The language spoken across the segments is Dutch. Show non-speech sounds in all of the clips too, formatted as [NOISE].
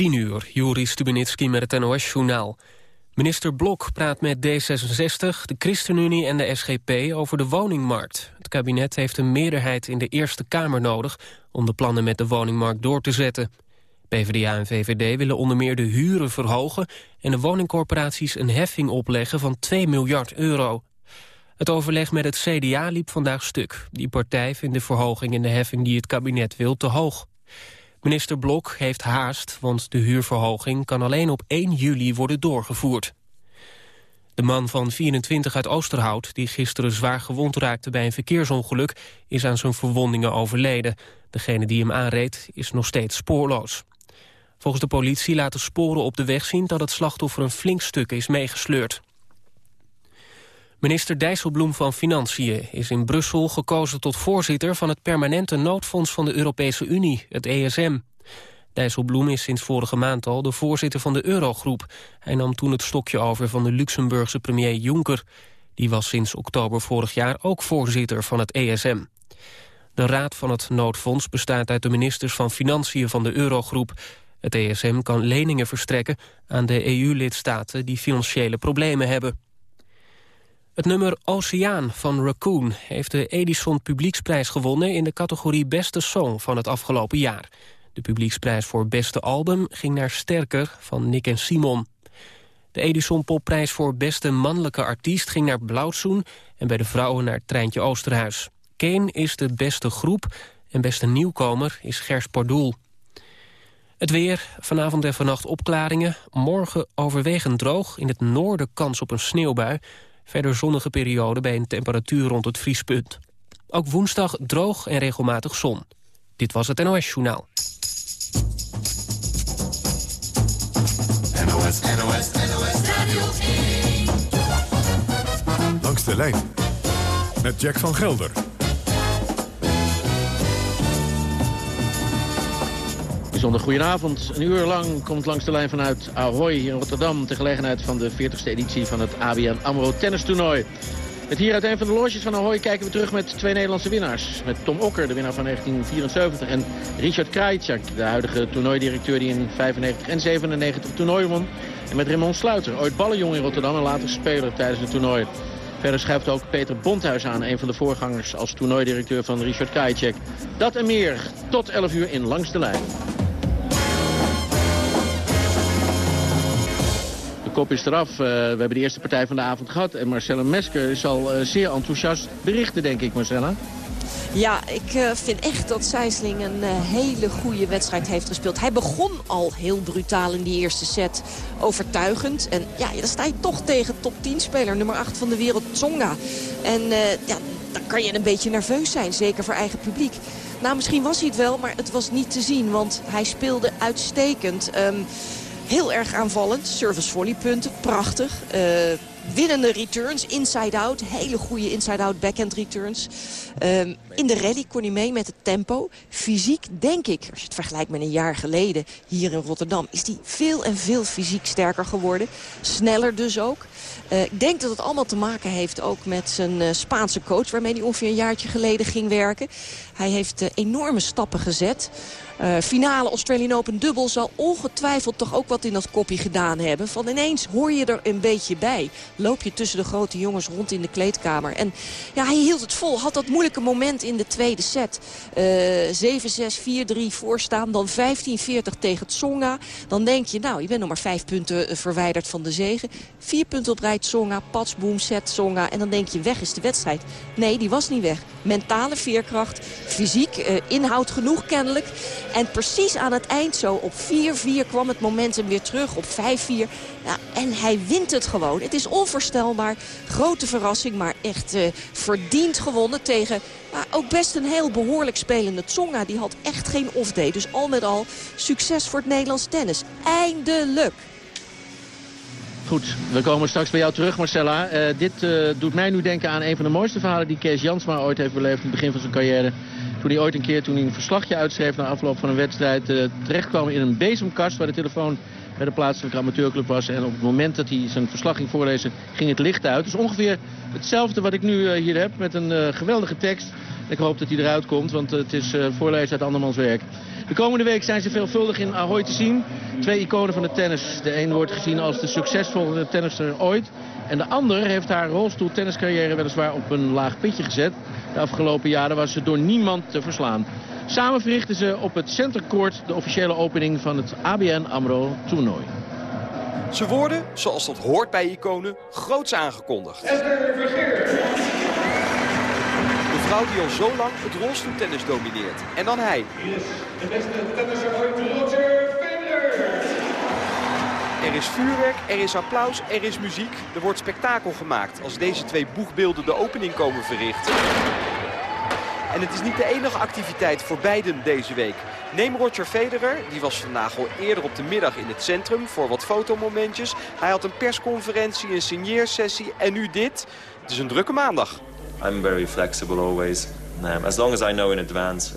10 uur, Juri Stubenitski met het NOS-journaal. Minister Blok praat met D66, de ChristenUnie en de SGP over de woningmarkt. Het kabinet heeft een meerderheid in de Eerste Kamer nodig... om de plannen met de woningmarkt door te zetten. PvdA en VVD willen onder meer de huren verhogen... en de woningcorporaties een heffing opleggen van 2 miljard euro. Het overleg met het CDA liep vandaag stuk. Die partij vindt de verhoging in de heffing die het kabinet wil te hoog. Minister Blok heeft haast, want de huurverhoging kan alleen op 1 juli worden doorgevoerd. De man van 24 uit Oosterhout, die gisteren zwaar gewond raakte bij een verkeersongeluk, is aan zijn verwondingen overleden. Degene die hem aanreed is nog steeds spoorloos. Volgens de politie laten sporen op de weg zien dat het slachtoffer een flink stuk is meegesleurd. Minister Dijsselbloem van Financiën is in Brussel gekozen tot voorzitter van het permanente noodfonds van de Europese Unie, het ESM. Dijsselbloem is sinds vorige maand al de voorzitter van de Eurogroep. Hij nam toen het stokje over van de Luxemburgse premier Juncker. Die was sinds oktober vorig jaar ook voorzitter van het ESM. De raad van het noodfonds bestaat uit de ministers van Financiën van de Eurogroep. Het ESM kan leningen verstrekken aan de EU-lidstaten die financiële problemen hebben. Het nummer Oceaan van Raccoon heeft de Edison Publieksprijs gewonnen... in de categorie Beste Song van het afgelopen jaar. De publieksprijs voor Beste Album ging naar Sterker van Nick en Simon. De Edison Popprijs voor Beste Mannelijke Artiest ging naar Blauwzoen... en bij de vrouwen naar Treintje Oosterhuis. Kane is de beste groep en beste nieuwkomer is Gers Pardoel. Het weer, vanavond en vannacht opklaringen. Morgen overwegend droog, in het noorden kans op een sneeuwbui... Verder zonnige periode bij een temperatuur rond het vriespunt. Ook woensdag droog en regelmatig zon. Dit was het NOS Journaal. NOS, NOS, NOS Radio 1. Langs de lijn met Jack van Gelder. Bijzonder goedenavond. Een uur lang komt langs de lijn vanuit Ahoy in Rotterdam... ter gelegenheid van de 40ste editie van het ABN AMRO tennistoernooi. Met hier uit een van de loges van Ahoy kijken we terug met twee Nederlandse winnaars. Met Tom Okker, de winnaar van 1974, en Richard Krajicak, de huidige toernooidirecteur die in 95 en 97 toernooi won. En met Raymond Sluiter, ooit ballenjong in Rotterdam en later speler tijdens het toernooi. Verder schuift ook Peter Bondhuis aan, een van de voorgangers als toernooidirecteur van Richard Krajicek. Dat en meer tot 11 uur in Langs de Lijn. De kop is eraf. Uh, we hebben de eerste partij van de avond gehad. En Marcella Mesker zal uh, zeer enthousiast berichten, denk ik, Marcella. Ja, ik uh, vind echt dat Sijsling een hele goede wedstrijd heeft gespeeld. Hij begon al heel brutaal in die eerste set. Overtuigend. En ja, dan sta je toch tegen top 10 speler, nummer 8 van de wereld, Tsonga. En ja, dan kan je een beetje nerveus zijn, zeker voor eigen publiek. Nou, misschien was hij het wel, maar het was niet te zien. Want hij speelde uitstekend. Um, Heel erg aanvallend. Service volleypunten, prachtig. Uh, winnende returns, inside-out. Hele goede inside-out backhand returns. Um, in de rally kon hij mee met het tempo. Fysiek, denk ik, als je het vergelijkt met een jaar geleden hier in Rotterdam... is hij veel en veel fysiek sterker geworden. Sneller dus ook. Uh, ik denk dat het allemaal te maken heeft ook met zijn uh, Spaanse coach... waarmee hij ongeveer een jaartje geleden ging werken. Hij heeft enorme stappen gezet. Uh, finale Australian Open dubbel zal ongetwijfeld toch ook wat in dat kopje gedaan hebben. Van ineens hoor je er een beetje bij. Loop je tussen de grote jongens rond in de kleedkamer. En ja, hij hield het vol. Had dat moeilijke moment in de tweede set. Uh, 7-6, 4-3 voorstaan. Dan 15-40 tegen Tsonga. Dan denk je, nou, je bent nog maar vijf punten eh, verwijderd van de zegen. Vier punten op rij Tsonga, patsboom, set Tsonga. En dan denk je, weg is de wedstrijd. Nee, die was niet weg. Mentale veerkracht, fysiek, uh, inhoud genoeg kennelijk. En precies aan het eind zo op 4-4 kwam het momentum weer terug op 5-4. Ja, en hij wint het gewoon. Het is onvoorstelbaar. Grote verrassing, maar echt uh, verdiend gewonnen tegen maar ook best een heel behoorlijk spelende Tsonga. Die had echt geen off-day. Dus al met al succes voor het Nederlands tennis. Eindelijk. Goed, we komen straks bij jou terug, Marcella. Uh, dit uh, doet mij nu denken aan een van de mooiste verhalen die Kees Jansma ooit heeft beleefd in het begin van zijn carrière. Toen hij ooit een keer, toen hij een verslagje uitschreef na afloop van een wedstrijd, uh, terechtkwam in een bezemkast waar de telefoon bij de plaatselijke amateurclub was. En op het moment dat hij zijn verslag ging voorlezen, ging het licht uit. Dus ongeveer hetzelfde wat ik nu hier heb, met een geweldige tekst. Ik hoop dat hij eruit komt, want het is voorlezen uit andermans werk. De komende week zijn ze veelvuldig in Ahoy te zien. Twee iconen van de tennis. De een wordt gezien als de succesvolle tennisser ooit. En de ander heeft haar rolstoeltenniscarrière weliswaar op een laag pitje gezet. De afgelopen jaren was ze door niemand te verslaan. Samen verrichten ze op het Center Court de officiële opening van het ABN AMRO toernooi. Ze worden, zoals dat hoort bij iconen, groots aangekondigd. Vrouw die al zo lang het rolstoeltennis domineert. En dan hij. De beste tennisser ooit, Roger Federer. Er is vuurwerk, er is applaus, er is muziek. Er wordt spektakel gemaakt als deze twee boegbeelden de opening komen verrichten. En het is niet de enige activiteit voor beiden deze week. Neem Roger Federer, die was vandaag al eerder op de middag in het centrum voor wat fotomomentjes. Hij had een persconferentie, een signeersessie en nu dit. Het is een drukke maandag. I'm very flexible always. Um, as long as I know in advance,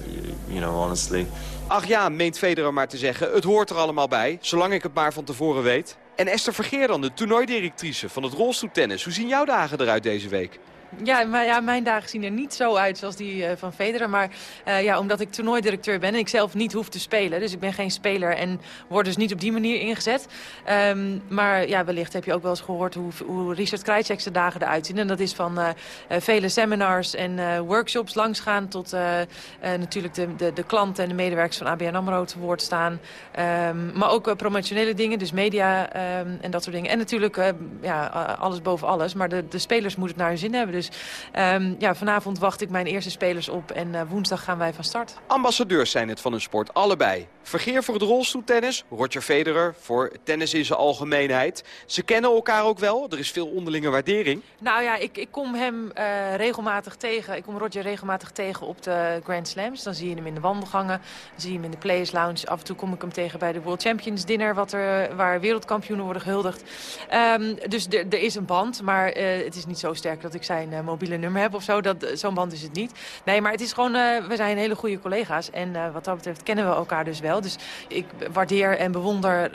you know, honestly. Ach ja, meent Federer maar te zeggen, het hoort er allemaal bij, zolang ik het maar van tevoren weet. En Esther Vergeer dan, de toernooidirectrice van het rolstoeltennis. Hoe zien jouw dagen eruit deze week? Ja, maar ja, mijn dagen zien er niet zo uit zoals die uh, van Federer. Maar uh, ja, omdat ik toernooidirecteur ben en ik zelf niet hoef te spelen. Dus ik ben geen speler en word dus niet op die manier ingezet. Um, maar ja, wellicht heb je ook wel eens gehoord hoe, hoe Richard Krajcek dagen eruit zien. En dat is van uh, vele seminars en workshops langsgaan tot natuurlijk de, de, de klanten en de medewerkers van ABN AMRO te woord staan. Um, maar ook promotionele dingen, dus media um, en dat soort dingen. En natuurlijk ja, alles boven alles. Maar de, de spelers moeten het naar hun zin hebben. Dus dus um, ja, vanavond wacht ik mijn eerste spelers op en uh, woensdag gaan wij van start. Ambassadeurs zijn het van hun sport, allebei. Vergeer voor het rolstoeltennis, Roger Federer voor tennis in zijn algemeenheid. Ze kennen elkaar ook wel, er is veel onderlinge waardering. Nou ja, ik, ik kom hem uh, regelmatig tegen. Ik kom Roger regelmatig tegen op de Grand Slams. Dan zie je hem in de wandelgangen, dan zie je hem in de Players Lounge. Af en toe kom ik hem tegen bij de World Champions Dinner, wat er, waar wereldkampioenen worden gehuldigd. Um, dus er is een band, maar uh, het is niet zo sterk dat ik zijn uh, mobiele nummer heb of zo. Zo'n band is het niet. Nee, maar het is gewoon, uh, we zijn hele goede collega's. En wat dat betreft kennen we elkaar dus wel. Dus ik waardeer en bewonder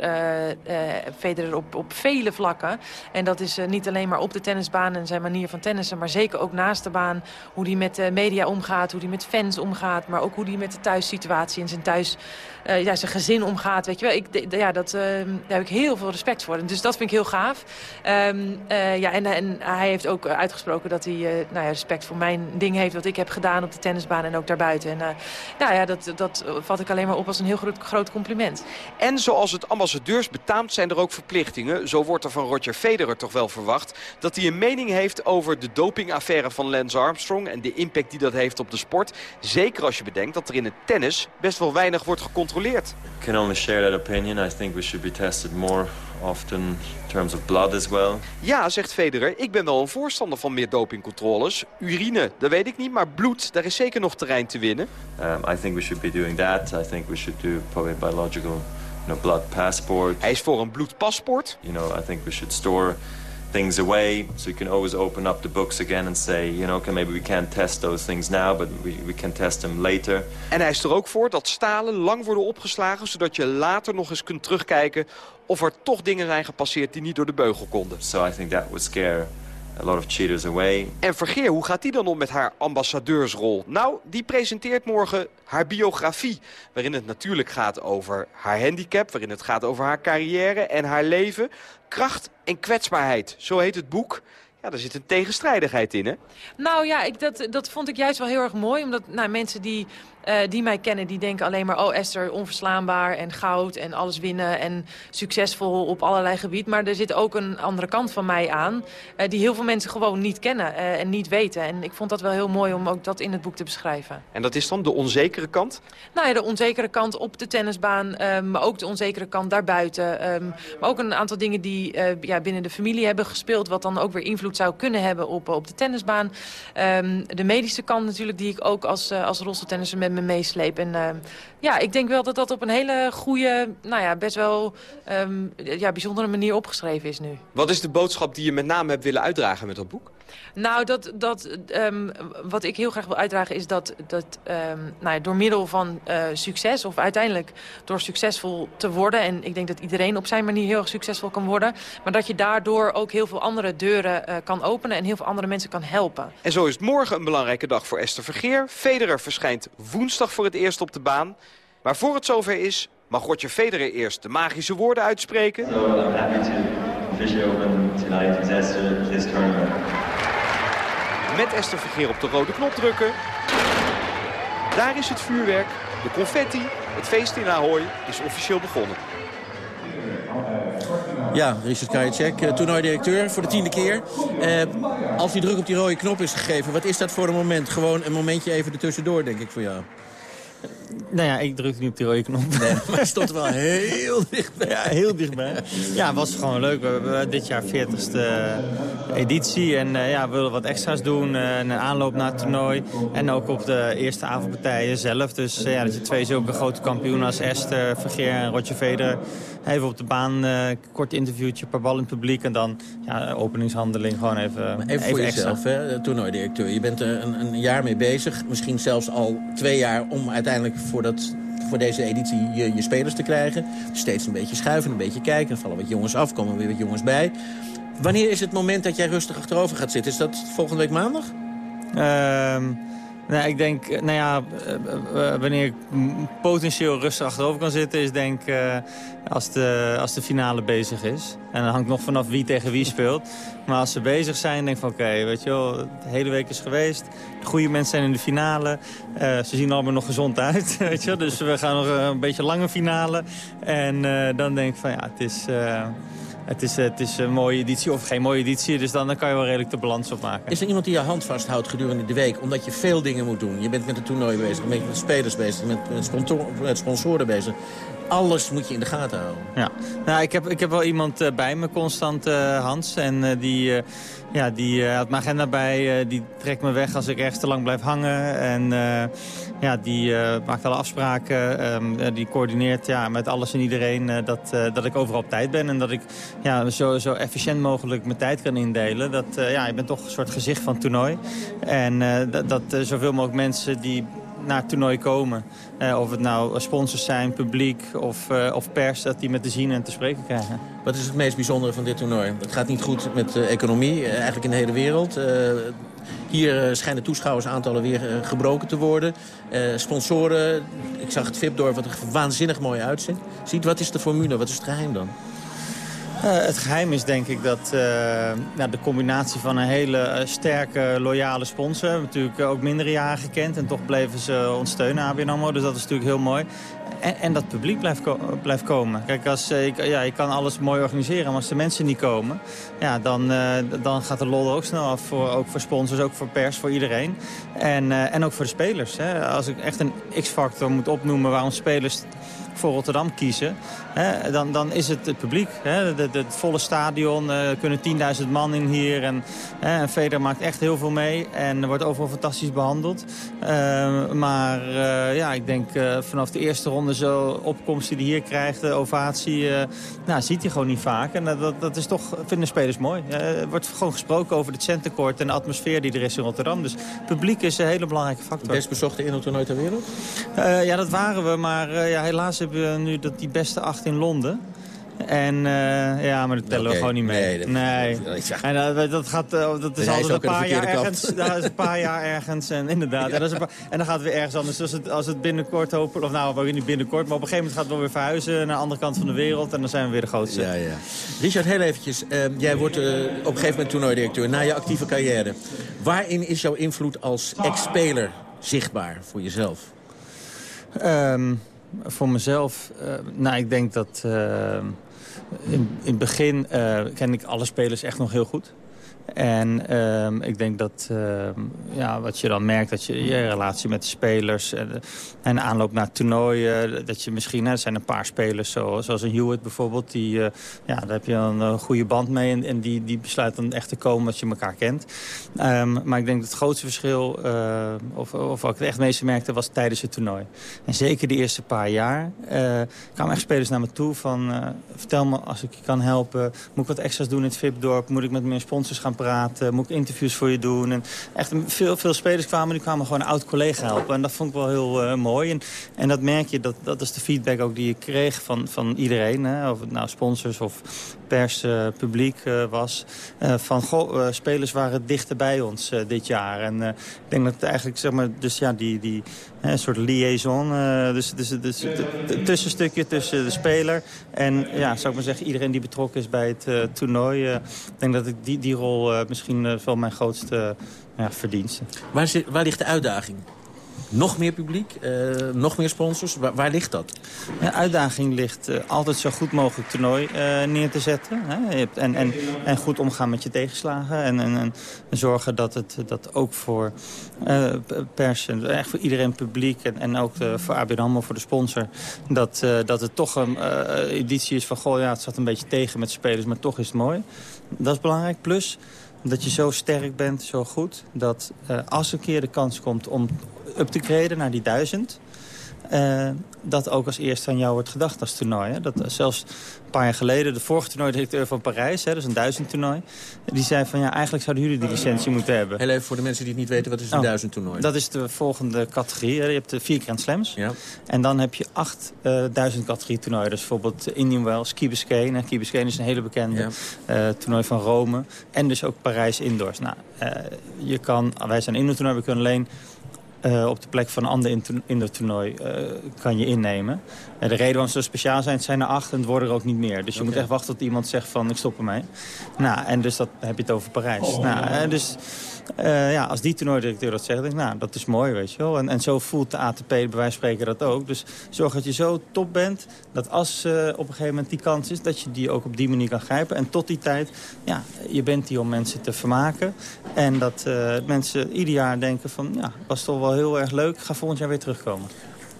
Federer op, op vele vlakken. En dat is niet alleen maar op de tennisbaan en zijn manier van tennissen. Maar zeker ook naast de baan. Hoe hij met de media omgaat, hoe hij met fans omgaat. Maar ook hoe hij met de thuissituatie en zijn thuis... Ja, zijn gezin omgaat. Weet je wel. Ik, ja, dat, uh, daar heb ik heel veel respect voor. Dus dat vind ik heel gaaf. Uh, ja, en, en, hij heeft ook uitgesproken dat hij nou ja, respect voor mijn ding heeft... wat ik heb gedaan op de tennisbaan en ook daarbuiten. En nou ja, dat, dat vat ik alleen maar op als een heel groot, groot compliment. En zoals het ambassadeurs betaamt zijn er ook verplichtingen. Zo wordt er van Roger Federer toch wel verwacht... dat hij een mening heeft over de dopingaffaire van Lance Armstrong... en de impact die dat heeft op de sport. Zeker als je bedenkt dat er in het tennis best wel weinig wordt gecontroleerd gecontroleerd. I can only share that opinion. I think we should be tested more often in terms of blood as well. Ja, zegt Federer, ik ben wel een voorstander van meer dopingcontroles. Urine, dat weet ik niet, maar bloed, daar is zeker nog terrein te winnen. Um, I think we should be doing that. I think we should do probably biological you know, blood passport. Hij is voor een bloedpaspoort. You know, I think we should store things away. So you can always open up the books again and say, you know, okay, maybe we can't test those things now, but we, we can test them later. En hij is er ook voor dat stalen lang worden opgeslagen, zodat je later nog eens kunt terugkijken of er toch dingen zijn gepasseerd die niet door de beugel konden. So I think that would scare a lot of cheaters away. En Vergeer, hoe gaat die dan om met haar ambassadeursrol? Nou, die presenteert morgen haar biografie. Waarin het natuurlijk gaat over haar handicap. Waarin het gaat over haar carrière en haar leven. Kracht en kwetsbaarheid, zo heet het boek. Ja, daar zit een tegenstrijdigheid in, hè? Nou ja, ik, dat, dat vond ik juist wel heel erg mooi. Omdat nou, mensen die uh, die mij kennen, die denken alleen maar... oh, Esther, onverslaanbaar en goud en alles winnen... en succesvol op allerlei gebieden. Maar er zit ook een andere kant van mij aan... Uh, die heel veel mensen gewoon niet kennen uh, en niet weten. En ik vond dat wel heel mooi om ook dat in het boek te beschrijven. En dat is dan de onzekere kant? Nou ja, de onzekere kant op de tennisbaan... maar ook de onzekere kant daarbuiten. Um, maar ook een aantal dingen die ja, binnen de familie hebben gespeeld... wat dan ook weer invloed zou kunnen hebben op, op de tennisbaan. Um, de medische kant natuurlijk, die ik ook als, als rolstoeltennisser me meesleep. En uh, ja, ik denk wel dat dat op een hele goede, nou ja, best wel um, ja, bijzondere manier opgeschreven is nu. Wat is de boodschap die je met name hebt willen uitdragen met dat boek? Nou, dat, dat, um, wat ik heel graag wil uitdragen is dat, dat um, nou ja, door middel van uh, succes... of uiteindelijk door succesvol te worden... en ik denk dat iedereen op zijn manier heel erg succesvol kan worden... maar dat je daardoor ook heel veel andere deuren uh, kan openen... en heel veel andere mensen kan helpen. En zo is het morgen een belangrijke dag voor Esther Vergeer. Federer verschijnt woensdag voor het eerst op de baan. Maar voor het zover is, mag Roger Federer eerst de magische woorden uitspreken. So I'm happy to officially open tonight with Esther this tournament. Met Esther Vergeer op de rode knop drukken. Daar is het vuurwerk, de confetti. Het feest in Ahoy is officieel begonnen. Ja, Richard Krajicek, eh, toernooidirecteur voor de tiende keer. Eh, als die druk op die rode knop is gegeven, wat is dat voor een moment? Gewoon een momentje even ertussendoor, denk ik, voor jou. Nou ja, ik drukte niet op die rode knop. Nee, maar het stond wel heel dichtbij. Ja, heel dichtbij. Ja, het was gewoon leuk. We hebben dit jaar 40ste editie. En uh, ja, we willen wat extra's doen. Uh, een aanloop naar het toernooi. En ook op de eerste avondpartijen zelf. Dus uh, ja, dat je twee zulke grote kampioenen als Esther, Vergeer en Roger Federer... Even op de baan, kort interviewtje, per bal in het publiek. En dan ja, openingshandeling gewoon even Even, even voor extra. jezelf, hè, toernooidirecteur. Je bent er een, een jaar mee bezig. Misschien zelfs al twee jaar om uiteindelijk voor, dat, voor deze editie je, je spelers te krijgen. Steeds een beetje schuiven, een beetje kijken. Er vallen wat jongens af, komen weer wat jongens bij. Wanneer is het moment dat jij rustig achterover gaat zitten? Is dat volgende week maandag? Ehm nou, ik denk, nou ja, wanneer ik potentieel rustig achterover kan zitten... is denk uh, als, de, als de finale bezig is. En dan hangt nog vanaf wie tegen wie speelt. Maar als ze bezig zijn, denk ik van oké, weet je wel... de hele week is geweest, de goede mensen zijn in de finale. Ze zien allemaal nog gezond uit, [LAUGHS] weet je. Dus we gaan nog een beetje lange finale. En dan denk ik van ja, het is... Het is, het is een mooie editie of geen mooie editie, dus dan, dan kan je wel redelijk de balans opmaken. Is er iemand die je hand vasthoudt gedurende de week, omdat je veel dingen moet doen? Je bent met het toernooi bezig, met spelers bezig, met, met, sponsor, met sponsoren bezig. Alles moet je in de gaten houden. Ja, nou, ik, heb, ik heb wel iemand uh, bij me, constant uh, Hans. En uh, die, ja, die had mijn agenda bij. die trekt me weg als ik ergens te lang blijf hangen. En ja, die maakt alle afspraken. Um, die coördineert ja, met alles en iedereen dat, dat ik overal op tijd ben. En dat ik ja, zo, zo efficiënt mogelijk mijn tijd kan indelen. Dat, ja, ik ben toch een soort gezicht van toernooi. En dat, dat zoveel mogelijk mensen die naar het toernooi komen. Of het nou sponsors zijn, publiek of, of pers, dat die met te zien en te spreken krijgen. Wat is het meest bijzondere van dit toernooi? Het gaat niet goed met de economie, eigenlijk in de hele wereld. Hier schijnen toeschouwersaantallen weer gebroken te worden. sponsoren, ik zag het VIP-door wat er waanzinnig mooi uitziet. Ziet, wat is de formule, wat is het geheim dan? Uh, het geheim is denk ik dat uh, nou, de combinatie van een hele uh, sterke, loyale sponsor... natuurlijk ook mindere jaren gekend en toch bleven ze ons steunen, ABN AMRO. Dus dat is natuurlijk heel mooi. En, en dat publiek blijft, blijft komen. Kijk, als, ik, ja, je kan alles mooi organiseren, maar als de mensen niet komen... Ja, dan, dan gaat de lol ook snel af, voor, ook voor sponsors, ook voor pers, voor iedereen. En, en ook voor de spelers. Hè. Als ik echt een x-factor moet opnoemen waarom spelers voor Rotterdam kiezen... Hè, dan, dan is het het publiek. Hè, de, het volle stadion, er uh, kunnen 10.000 man in hier. En, hè, en Feder maakt echt heel veel mee en wordt overal fantastisch behandeld. Uh, maar uh, ja, ik denk vanaf de eerste ronde zo opkomst die hij hier krijgt, de ovatie... nou, ziet hij gewoon niet vaak. En dat, dat is toch, vinden spelers mooi. er wordt gewoon gesproken over het centercourt en de atmosfeer die er is in Rotterdam. Dus publiek is een hele belangrijke factor. Best bezochte indoortoernooi ter wereld? ja, dat waren we. Maar ja, helaas hebben we nu dat die beste acht in Londen. En uh, ja, maar dat tellen okay. we gewoon niet mee. Nee. Dat, nee. En uh, dat, gaat, uh, dat is altijd een paar jaar kant. ergens. Dat is een paar [LAUGHS] jaar ergens. En inderdaad. Ja. En, dat is paar, en, dan gaat het weer ergens anders. Als het, als het binnenkort hopen, of nou, ook niet binnenkort, maar op een gegeven moment gaat het wel weer verhuizen naar de andere kant van de wereld. En dan zijn we weer de grootste. Ja, ja. Richard, heel eventjes. jij wordt op een gegeven moment toernooidirecteur na je actieve carrière. Waarin is jouw invloed als ex-speler zichtbaar voor jezelf? Um, voor mezelf, uh, nou, ik denk dat uh, in, in het begin uh, ken ik alle spelers echt nog heel goed. En uh, ik denk dat uh, ja, wat je dan merkt, dat je je relatie met de spelers en, en aanloop naar toernooien, dat je misschien, hè, er zijn een paar spelers zo, zoals een Hewitt bijvoorbeeld, die, uh, ja, daar heb je dan een goede band mee en, en die, die besluit dan echt te komen als je elkaar kent. Um, maar ik denk dat het grootste verschil, uh, of, of wat ik het echt meeste merkte, was tijdens het toernooi. En zeker de eerste paar jaar kwamen echt spelers naar me toe van, vertel me als ik je kan helpen, moet ik wat extra's doen in het VIP-dorp, moet ik met mijn sponsors gaan praten, moet ik interviews voor je doen. En echt veel, veel spelers kwamen, die kwamen gewoon een oud collega helpen. En dat vond ik wel heel mooi. En, en dat merk je, dat, dat is de feedback ook die je kreeg van, van iedereen. Hè? Of het nou sponsors of pers, publiek was. van, goh, spelers waren dichter bij ons dit jaar. En ik denk dat eigenlijk, zeg maar, dus ja, die, die een soort liaison. dus dus, dus het tussenstukje tussen de speler en, ja, zou ik maar zeggen, iedereen die betrokken is bij het toernooi. ik denk dat ik die, die rol misschien wel mijn grootste ja, verdienste. Waar, waar ligt de uitdaging? Nog meer publiek, uh, nog meer sponsors. Waar, ligt dat? De uitdaging ligt uh, altijd zo goed mogelijk toernooi uh, neer te zetten. Hè? En, en, en goed omgaan met je tegenslagen. En, en, en zorgen dat het dat ook voor pers en echt voor iedereen publiek... en, en ook voor ABN AMRO, voor de sponsor... dat, dat het toch een editie is van... goh, ja, het zat een beetje tegen met spelers, maar toch is het mooi. Dat is belangrijk. Plus dat je zo sterk bent, zo goed... dat als een keer de kans komt om up te graden naar die duizend... Uh, dat ook als eerste aan jou wordt gedacht als toernooi. Hè? Dat, zelfs een paar jaar geleden, de vorige toernooidirecteur van Parijs... Hè, dat is een duizend toernooi... die zei van ja, eigenlijk zouden jullie die licentie moeten hebben. Heel even voor de mensen die het niet weten, wat is een oh, duizend toernooi? Dat is de volgende categorie. Hè? Je hebt de vier Grand Slams. Ja. En dan heb je acht uh, duizend categorie toernooien. Dus bijvoorbeeld Indian Wells, Key Biscayne. Key Biscayne is een hele bekende ja. uh, toernooi van Rome. En dus ook Parijs Indoors. Nou, je kan, wij zijn indoor toernooi, we kunnen alleen uh, op de plek van een ander indoor-toernooi uh, kan je innemen. Uh, de reden waarom ze zo speciaal zijn, het zijn er acht en het worden er ook niet meer. Dus je moet echt wachten tot iemand zegt van ik stop ermee. Nou, en dus dat heb je het over Parijs. Oh, nou, dus uh, ja, als die toernooidirecteur dat zegt, denk ik, nou, dat is mooi, weet je wel. En, en zo voelt de ATP, bij wijze van spreken, dat ook. Dus zorg dat je zo top bent, dat als uh, op een gegeven moment die kans is... dat je die ook op die manier kan grijpen. En tot die tijd, ja, je bent hier om mensen te vermaken. En dat uh, mensen ieder jaar denken van, ja, was toch wel heel erg leuk. ga volgend jaar weer terugkomen.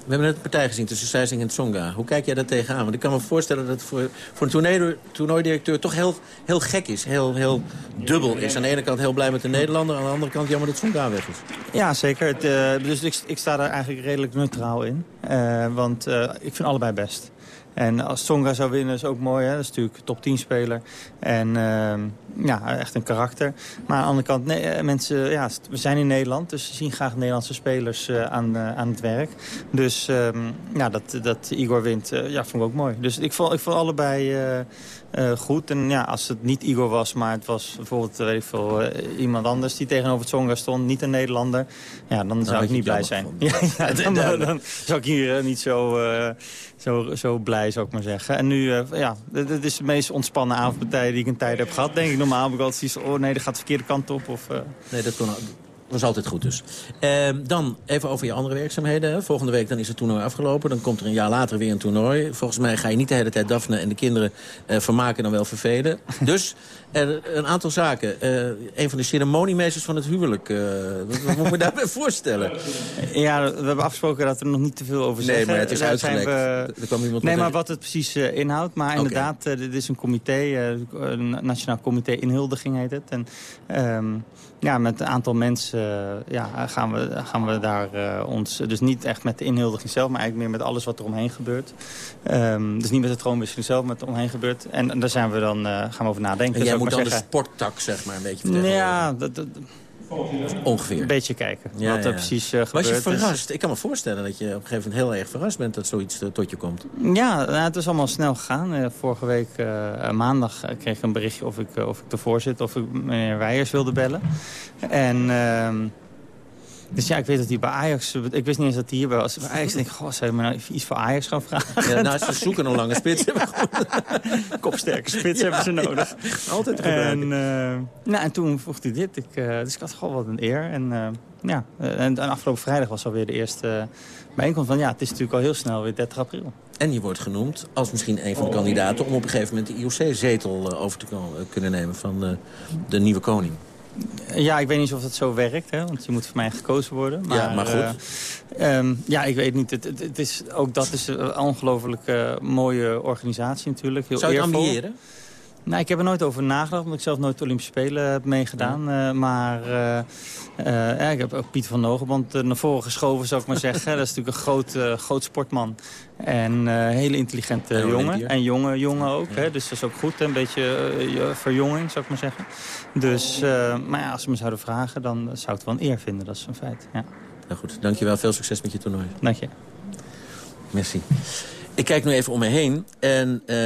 We hebben net een partij gezien tussen Seizing en Tsonga. Hoe kijk jij daar tegenaan? Want ik kan me voorstellen dat het voor, voor een toernooi, toernooidirecteur toch heel, heel gek is. Heel, heel dubbel is. Aan de ene kant heel blij met de Nederlander. Aan de andere kant jammer dat Tsonga weg is. Ja, zeker. Het, uh, dus ik, ik, sta daar eigenlijk redelijk neutraal in. Uh, want uh, ik vind allebei best. En als Tsonga zou winnen is ook mooi. Hè? Dat is natuurlijk top 10 speler. En uh, ja, echt een karakter. Maar aan de andere kant, nee, eh, mensen, ja, we zijn in Nederland. Dus we zien graag Nederlandse spelers uh, aan, uh, aan het werk. Dus um, ja, dat, dat Igor wint, ja, vond ik ook mooi. Dus ik vond, ik vond allebei uh, goed. En ja, als het niet Igor was, maar het was bijvoorbeeld weet ik veel, uh, iemand anders die tegenover Tsonga stond, niet een Nederlander, ja, dan zou ik niet blij zijn. [LAUGHS] ja, ja, dan, dan, dan, zou ik hier niet zo, zo, zo blij, zou ik maar zeggen. En nu, ja, dit is de meest ontspannen avondpartij die ik een tijd heb gehad, denk ik. Normaal heb ik altijd zoiets oh nee, dat gaat de verkeerde kant op. Of, Nee, dat kon, dat is altijd goed dus. Uh, dan even over je andere werkzaamheden. Volgende week dan is het toernooi afgelopen. Dan komt er een jaar later weer een toernooi. Volgens mij ga je niet de hele tijd Daphne en de kinderen uh, vermaken dan wel vervelen. [LAUGHS] dus er, een aantal zaken. Uh, een van de ceremoniemeesters van het huwelijk. Eh, wat, moet ik me [LAUGHS] daarbij voorstellen? Ja, we hebben afgesproken dat we er nog niet te veel over zeggen. Nee, maar het is uitgelekt. We... Er kwam iemand nee, maar wat het precies inhoudt. Maar okay. inderdaad, dit is een comité. een Nationaal Comité Inhuldiging heet het. En... Um, ja, met een aantal mensen ja, gaan, we, gaan we daar uh, ons... Dus niet echt met de inhuldiging zelf, maar eigenlijk meer met alles wat er omheen gebeurt. Um, dus niet met de troonwisseling zelf, maar het omheen gebeurt. En, en daar zijn we dan, uh, gaan we over nadenken. En jij moet dan zeggen. de sporttak, zeg maar, een beetje Ja, dat, dat, Ongeveer. Een beetje kijken ja, wat er precies uh, gebeurt. Was je verrast? Ik kan me voorstellen dat je op een gegeven moment heel erg verrast bent... dat zoiets uh, tot je komt. Ja, nou, het is allemaal snel gegaan. Uh, vorige week maandag kreeg ik een berichtje of ik, of ik ervoor zit... of ik meneer Weijers wilde bellen. En... Dus ja, ik weet dat hij bij Ajax... Ik wist niet eens dat hij hierbij was. Bij Ajax denk ik, goh, zou je me nou iets voor Ajax gaan vragen? Ja, nou, ze zoeken een lange spits. [LAUGHS] Kopsterke spits hebben ze nodig. Altijd En, uh, nou, en toen vroeg hij dit. Ik, uh, dus ik had gewoon wat een eer. En, uh, ja, en, en, afgelopen vrijdag was alweer de eerste bijeenkomst. Van ja, het is natuurlijk al heel snel weer 30 april. En je wordt genoemd als misschien een van de kandidaten... om op een gegeven moment de IOC-zetel over te kunnen nemen van de nieuwe koning. Ja, ik weet niet of het zo werkt, hè, want je moet voor mij gekozen worden. Maar, ja, maar goed. Uh, um, ja, ik weet niet. Het, het, het, is, ook dat is een ongelooflijk uh, mooie organisatie natuurlijk. Heel Zou je ambiëren? Nou, ik heb er nooit over nagedacht, omdat ik zelf nooit de Olympische Spelen heb meegedaan. Uh, maar uh, uh, ik heb ook Piet van Nogenband naar voren geschoven, zou ik maar zeggen. [LAUGHS] dat is natuurlijk een groot, groot sportman. En een hele intelligente jongen. En jonge jongen ook, hè, dus dat is ook goed. Een beetje verjonging, zou ik maar zeggen. Dus, maar ja, als ze me zouden vragen, dan zou ik het wel een eer vinden. Dat is een feit, ja. Nou goed, dankjewel. Veel succes met je toernooi. Dank je. Merci. Ik kijk nu even om me heen en uh,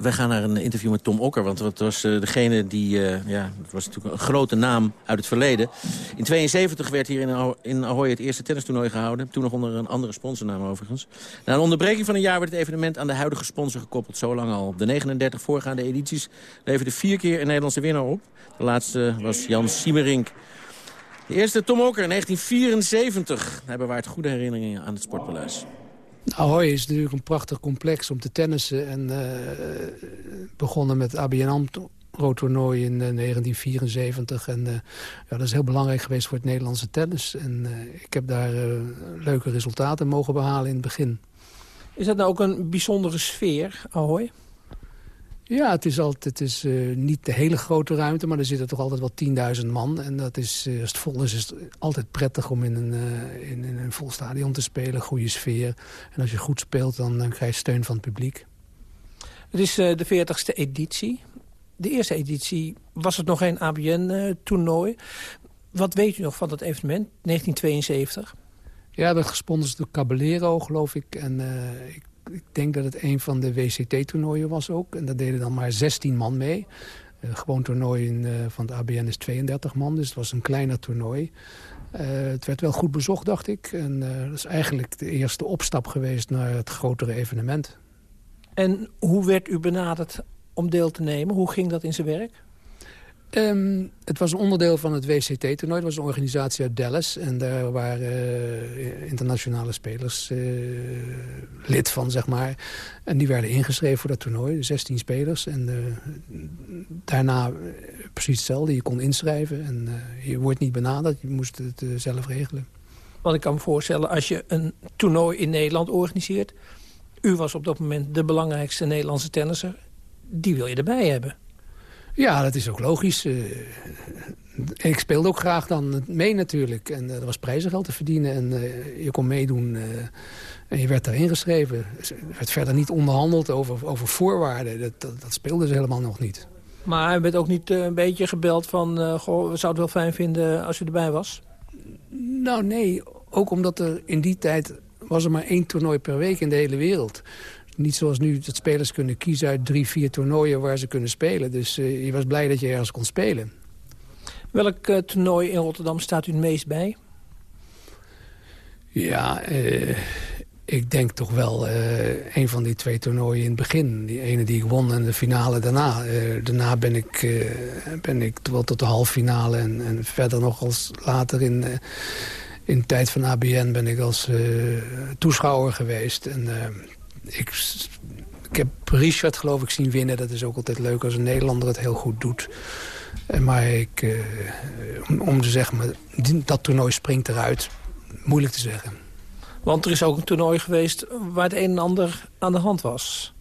we gaan naar een interview met Tom Okker. Want dat was uh, degene die, uh, ja, dat was natuurlijk een grote naam uit het verleden. In 72 werd hier in, in Ahoy het eerste tennistoernooi gehouden. Toen nog onder een andere sponsornaam overigens. Na een onderbreking van een jaar werd het evenement aan de huidige sponsor gekoppeld. Zo lang al. De 39 voorgaande edities leverden vier keer een Nederlandse winnaar op. De laatste was Jan Siemerink. De eerste Tom Okker in 1974. Hij bewaart goede herinneringen aan het Sportpaleis. Ahoy is natuurlijk een prachtig complex om te tennissen. En uh, begonnen met ABN AMRO toernooi in 1974. Eh, en uh, ja, dat is heel belangrijk geweest voor het Nederlandse tennis. En ik heb daar leuke resultaten mogen behalen in het begin. Is dat nou ook een bijzondere sfeer, Ahoy? Ja, het is, altijd, het is uh, niet de hele grote ruimte, maar er zitten toch altijd wel 10.000 man. En dat is, uh, als het vol is, is het altijd prettig om in een, uh, in, in, een vol stadion te spelen. Goede sfeer. En als je goed speelt, dan, dan krijg je steun van het publiek. Het is de 40ste editie. De eerste editie was het nog geen ABN-toernooi. Wat weet u nog van dat evenement, 1972? Ja, dat gesponsord door Caballero, geloof ik. En ik ik denk dat het een van de WCT-toernooien was ook. En daar deden dan maar 16 man mee. Uh, gewoon toernooi uh, van de ABN is 32 man, dus het was een kleiner toernooi. Uh, het werd wel goed bezocht, dacht ik. En dat is eigenlijk de eerste opstap geweest naar het grotere evenement. En hoe werd u benaderd om deel te nemen? Hoe ging dat in zijn werk? Um, het was onderdeel van het WCT-toernooi. Het was een organisatie uit Dallas. En daar waren uh, internationale spelers uh, lid van, zeg maar. En die werden ingeschreven voor dat toernooi. 16 spelers. En uh, daarna precies hetzelfde. Je kon inschrijven. En je wordt niet benaderd. Je moest het zelf regelen. Want ik kan me voorstellen, als je een toernooi in Nederland organiseert... u was op dat moment de belangrijkste Nederlandse tennisser. Die wil je erbij hebben. Ja, dat is ook logisch. Uh, ik speelde ook graag dan mee natuurlijk. En uh, er was prijzengeld te verdienen en uh, je kon meedoen. en je werd daar ingeschreven. Er werd verder niet onderhandeld over, over voorwaarden. Dat, dat, dat speelde ze helemaal nog niet. Maar je bent ook niet een beetje gebeld van... goh, we zouden het wel fijn vinden als u erbij was? Nou nee, ook omdat er in die tijd was er maar één toernooi per week in de hele wereld niet zoals nu dat spelers kunnen kiezen uit drie, vier toernooien waar ze kunnen spelen. Dus uh, je was blij dat je ergens kon spelen. Welk uh, toernooi in Rotterdam staat u het meest bij? Ja, uh, ik denk toch wel een van die twee toernooien in het begin. Die ene die ik won en de finale daarna. daarna ben ik, ben ik wel tot de halve finale en, en verder nog als later in in de tijd van ABN ben ik als uh, toeschouwer geweest. En ik, ik heb Richard geloof ik zien winnen. Dat is ook altijd leuk als een Nederlander het heel goed doet. Maar ik, uh, om, te zeggen, maar dat toernooi springt eruit. Moeilijk te zeggen. Want er is ook een toernooi geweest waar het een en ander aan de hand was.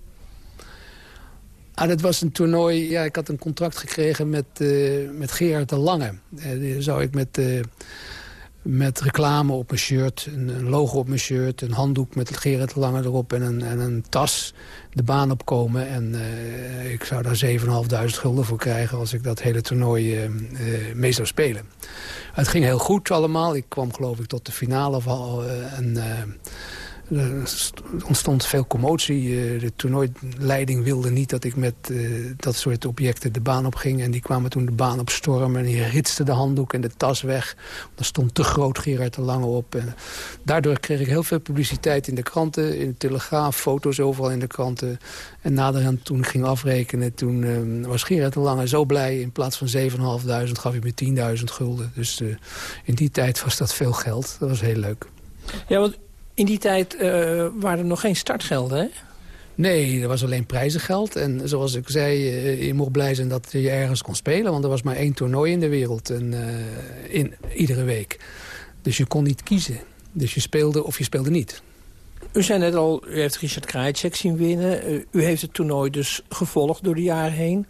Ah, dat was een toernooi, ja, ik had een contract gekregen met, uh, met Gerard de Lange. Uh, zou ik met met reclame op mijn shirt, een, logo op mijn shirt... een handdoek met Gerrit Lange erop en een, en een tas de baan opkomen. En uh, ik zou daar 7.500 gulden voor krijgen als ik dat hele toernooi uh, uh, mee zou spelen. Het ging heel goed allemaal. Ik kwam geloof ik tot de finale. en er ontstond veel commotie. Eh, de toernooileiding wilde niet dat ik met eh, dat soort objecten de baan op ging. En die kwamen toen de baan op stormen. En die ritste de handdoek en de tas weg. Er stond te groot Gerard de Lange op. En daardoor kreeg ik heel veel publiciteit in de kranten. In de Telegraaf, foto's overal in de kranten. En naderhand toen ik ging afrekenen, toen uh, was Gerard de Lange zo blij. In plaats van 7.500 gaf hij me 10.000 gulden. Dus in die tijd was dat veel geld. Dat was heel leuk. Ja, want in die tijd uh, waren er nog geen startgelden, hè? Nee, er was alleen prijzengeld. En zoals ik zei, uh, je mocht blij zijn dat je ergens kon spelen. Want er was maar één toernooi in de wereld en, uh, in, iedere week. Dus je kon niet kiezen. Dus je speelde of je speelde niet. U zei net al, u heeft Richard Krajicek zien winnen. U heeft het toernooi dus gevolgd door de jaren heen.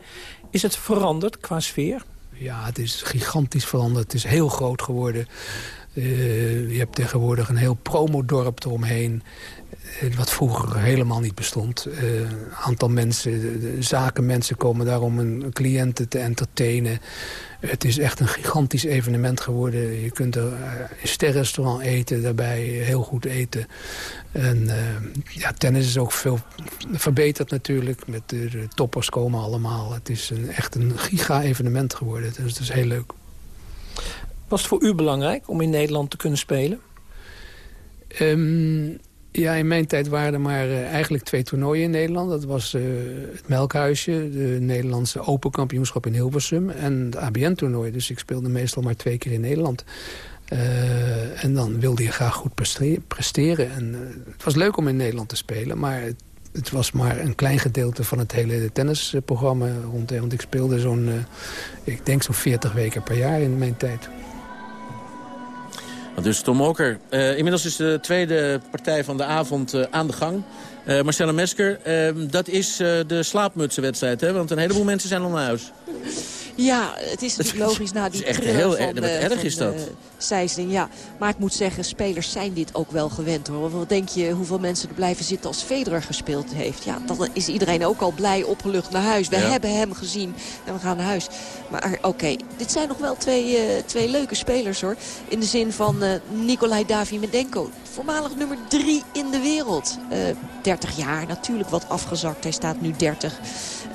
Is het veranderd qua sfeer? Ja, het is gigantisch veranderd. Het is heel groot geworden. Uh, je hebt tegenwoordig een heel promodorp eromheen. Uh, wat vroeger helemaal niet bestond. Een uh, aantal mensen, zakenmensen komen daar om hun cliënten te entertainen. Het is echt een gigantisch evenement geworden. Je kunt er in sterrenrestaurant eten, daarbij heel goed eten. En ja, tennis is ook veel verbeterd natuurlijk. Met de, de toppers komen allemaal. Het is een, echt een giga-evenement geworden. Dus het is heel leuk. Was het voor u belangrijk om in Nederland te kunnen spelen? Um, ja, in mijn tijd waren er maar uh, eigenlijk twee toernooien in Nederland. Dat was uh, het Melkhuisje, de Nederlandse Open Kampioenschap in Hilversum... en het ABN-toernooi. Dus ik speelde meestal maar twee keer in Nederland. Uh, en dan wilde je graag goed presteren. En, het was leuk om in Nederland te spelen, maar... Het, het was maar een klein gedeelte van het hele tennisprogramma rond. Want ik speelde zo'n, ik denk zo'n 40 weken per jaar in mijn tijd. Dus Tom Oker. Uh, inmiddels is de tweede partij van de avond uh, aan de gang. Uh, Marcella Mesker, dat is de slaapmutsenwedstrijd, hè? Want een heleboel mensen zijn al naar huis. Ja, het is natuurlijk [LAUGHS] logisch na die Het is echt heel van, wat erg van, is dat. Sijsling, ja. Maar ik moet zeggen, spelers zijn dit ook wel gewend hoor. Wat denk je hoeveel mensen er blijven zitten als Federer gespeeld heeft? Ja, dan is iedereen ook al blij opgelucht naar huis. We Ja. hebben hem gezien en we gaan naar huis. Maar oké, dit zijn nog wel twee, eh, twee leuke spelers hoor. In de zin van eh Nikolai Davimenko. Voormalig nummer drie in de wereld. Eh 30 jaar, natuurlijk wat afgezakt. Hij staat nu 30.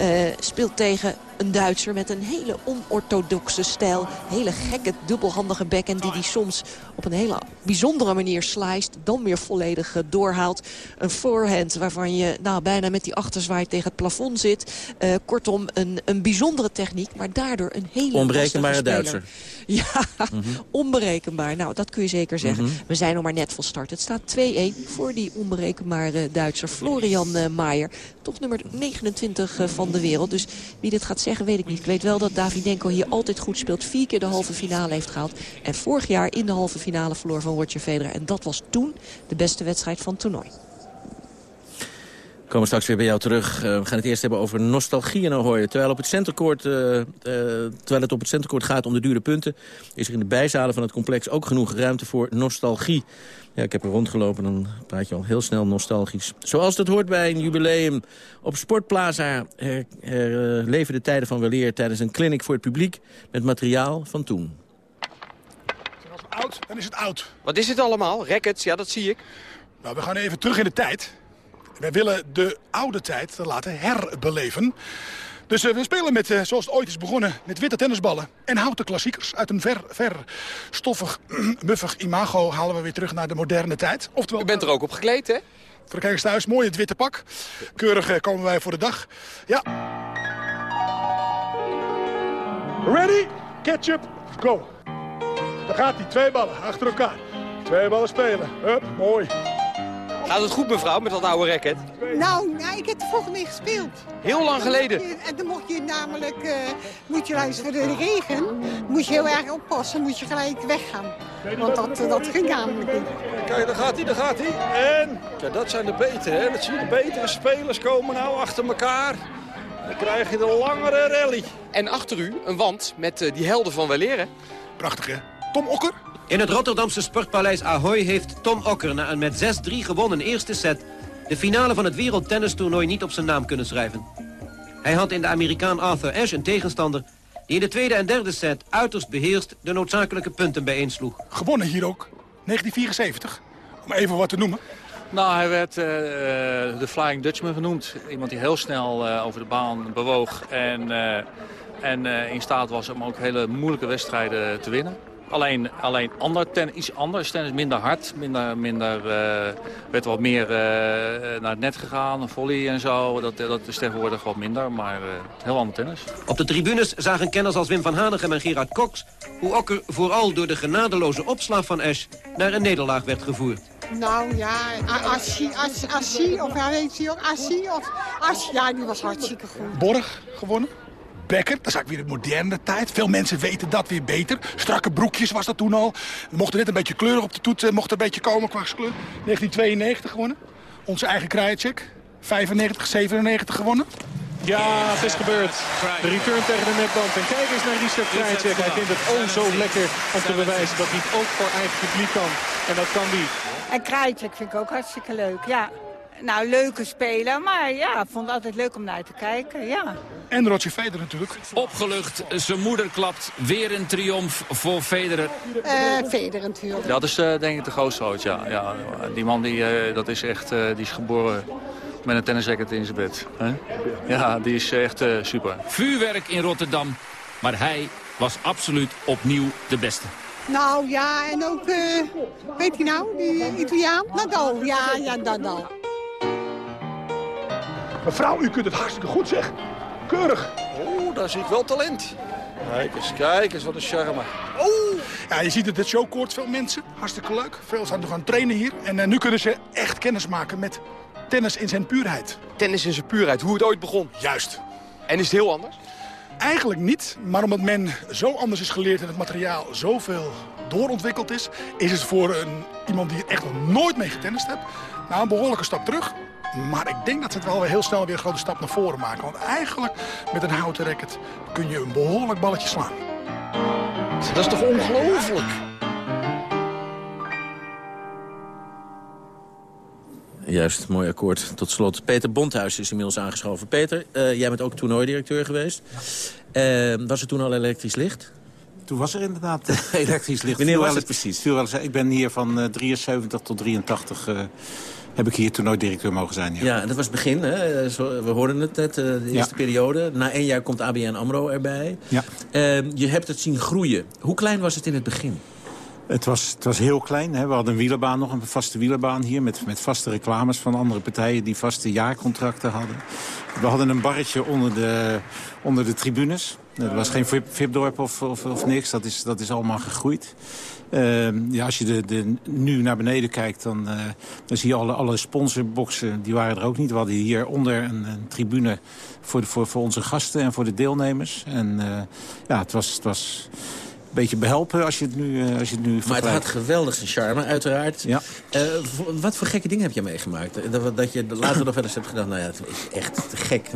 Eh, speelt tegen een Duitser met een hele onorthodoxe stijl. Hele gekke dubbelhandige backhand die hij soms op een hele bijzondere manier sliced. Dan weer volledig eh, doorhaalt. Een forehand waarvan je nou, bijna met die achterzwaai tegen het plafond zit. Eh, kortom, een, een bijzondere techniek, maar daardoor een hele Onberekenbare. Duitser. [LAUGHS] Ja, onberekenbaar. Nou, dat kun je zeker zeggen. Mhm. We zijn nog maar net van start. Het staat 2-1 voor die onberekenbare Duitser Florian Maier. Toch nummer 29 eh, de wereld. Dus wie dit gaat zeggen, weet ik niet. Ik weet wel dat Davidenko hier altijd goed speelt. Vier keer de halve finale heeft gehaald. En vorig jaar in de halve finale verloor van Roger Federer. En dat was toen de beste wedstrijd van het toernooi. We komen straks weer bij jou terug. Eh, we gaan het eerst hebben over nostalgie in Ahoy. Terwijl, op het centercourt, eh, eh, terwijl het op het centercourt gaat om de dure punten... is er in de bijzalen van het complex ook genoeg ruimte voor nostalgie. Ja, ik heb er rondgelopen, dan praat je al heel snel nostalgisch. Zoals dat hoort bij een jubileum. Op Sportplaza her- herleven de tijden van weleer... tijdens een clinic voor het publiek met materiaal van toen. Als het oud, dan is het oud. Wat is dit allemaal? Rackets, ja dat zie ik. Nou, we gaan even terug in de tijd. Wij willen de oude tijd laten herbeleven. Dus eh, we spelen met, eh, zoals het ooit is begonnen, met witte tennisballen en houten klassiekers. Uit een ver, ver stoffig, [CLEARS THROAT] muffig imago halen we weer terug naar de moderne tijd. Oftewel, U bent er ook op gekleed, hè? voor de kijkers thuis, mooi het witte pak. Keurig eh, komen wij voor de dag. Ja. Ready, ketchup, go. Daar gaat hij, twee ballen achter elkaar. Twee ballen spelen. Hup, mooi. Gaat het goed, mevrouw, met dat oude racket? Nou, nou, ik heb er vroeger mee gespeeld. Heel lang geleden. Dan mocht je- En dan mocht je namelijk, eh, moet je luisteren voor de regen, moet je heel erg oppassen, moet je gelijk weggaan. Want dat, dat ging namelijk niet. Kijk, daar gaat hij, daar gaat hij. En kijk, dat zijn de betere, hè. Dat zie je, de betere spelers komen nou achter elkaar. Dan krijg je de langere rally. En achter u een wand met eh, die helden van Weleren. Prachtig, hè? Tom Okker. In het Rotterdamse sportpaleis Ahoy heeft Tom Okker na een met 6-3 gewonnen eerste set... de finale van het wereldtennistoernooi niet op zijn naam kunnen schrijven. Hij had in de Amerikaan Arthur Ashe een tegenstander... die in de tweede en derde set uiterst beheerst de noodzakelijke punten bijeensloeg. Gewonnen hier ook. 1974. Om even wat te noemen. Nou, hij werd eh, eh, de Flying Dutchman genoemd. Iemand die heel snel eh, over de baan bewoog en, eh, en eh, in staat was om ook hele moeilijke wedstrijden te winnen. Alleen, alleen ander ten, iets anders. Tennis minder hard, minder, minder, eh, werd wat meer eh, naar het net gegaan, volley en zo. Dat, dat is tegenwoordig wat minder, maar eh, heel ander tennis. Op de tribunes zagen kenners als Wim van Hanegem en Gerard Cox... hoe Okker vooral door de genadeloze opslag van Ashe naar een nederlaag werd gevoerd. Nou ja, Assi, Assi, Assi of ja, weet je ook, Assi of Assi, ja, die was hartstikke goed. Borg gewonnen. Becker, dat is eigenlijk weer de moderne tijd. Veel mensen weten dat weer beter. Strakke broekjes was dat toen al. We mochten net een beetje kleuren op de toet, eh, mocht een beetje komen qua kleur. 1992 gewonnen. Onze eigen Krajicek. 95, 97 gewonnen. Ja, het is gebeurd. De return tegen de netband. En kijk eens naar Richard Krajicek. Hij vindt het oh zo lekker om te bewijzen dat hij het ook voor eigen publiek kan. En dat kan hij. En Krajicek vind ik ook hartstikke leuk, ja. Nou, leuke speler, maar ja, ik vond het altijd leuk om naar te kijken, ja. En Roger Federer natuurlijk. Opgelucht, zijn moeder klapt. Weer een triomf voor Federer. Uh, Federer natuurlijk. Dat is uh, denk ik de grootste ja. ja. Die man die, uh, dat is echt, die is geboren met een tennisracket in zijn bed. Hè? Ja, die is echt super. Vuurwerk in Rotterdam, maar hij was absoluut opnieuw de beste. Nou ja, en ook, weet je nou, die Italiaan? Nadal, ja, ja, Nadal. Mevrouw, u kunt het hartstikke goed, zeg. Keurig. Oh, daar zie ik wel talent. Kijk eens, kijk eens, wat een charme. Oh! Ja, je ziet het, het showkoort veel mensen. Hartstikke leuk. Veel zijn er gaan trainen hier. En uh, nu kunnen ze echt kennis maken met tennis in zijn puurheid. Tennis in zijn puurheid, hoe het ooit begon. Juist. En is het heel anders? Eigenlijk niet, maar omdat men zo anders is geleerd en het materiaal zoveel doorontwikkeld is... is het voor een, iemand die er echt nog nooit mee getennist hebt... nou een behoorlijke stap terug. Maar ik denk dat ze het wel weer heel snel weer een grote stap naar voren maken. Want eigenlijk met een houten racket kun je een behoorlijk balletje slaan. Dat is toch ongelooflijk? Juist, mooi akkoord. Tot slot, Peter Bondhuis is inmiddels aangeschoven. Peter, uh, jij bent ook toernooidirecteur geweest. Uh, was er toen al elektrisch licht? Toen was er inderdaad [LAUGHS] elektrisch licht. Wanneer was het precies? Ik ben hier van uh, 73 tot 83 heb ik hier toernooidirecteur mogen zijn. Ja, ja dat was het begin. Hè? we hoorden het net, eh, de eerste periode. Na één jaar komt ABN AMRO erbij. Ja. Uh, je hebt het zien groeien. Hoe klein was het in het begin? Het was, het was heel klein. Hè. We hadden een wielerbaan, nog een vaste wielerbaan hier... Met, met vaste reclames van andere partijen die vaste jaarcontracten hadden. We hadden een barretje onder de, onder de tribunes. Er was geen VIP-dorp of, of, of, niks. Dat is, dat is allemaal gegroeid. Uh, ja, als je de, de, nu naar beneden kijkt, dan, uh, dan zie je alle, alle sponsorboxen. Die waren er ook niet. We hadden hieronder een, een tribune voor, de, voor, voor onze gasten en voor de deelnemers. En uh, ja, het was... Het was een beetje behelpen als je het nu, uh, als je het nu Maar het had geweldig zijn charme, uiteraard. Ja. Uh, wat voor gekke dingen heb je meegemaakt? Dat, dat je later [COUGHS] nog wel eens hebt gedacht, nou ja, het is echt te gek.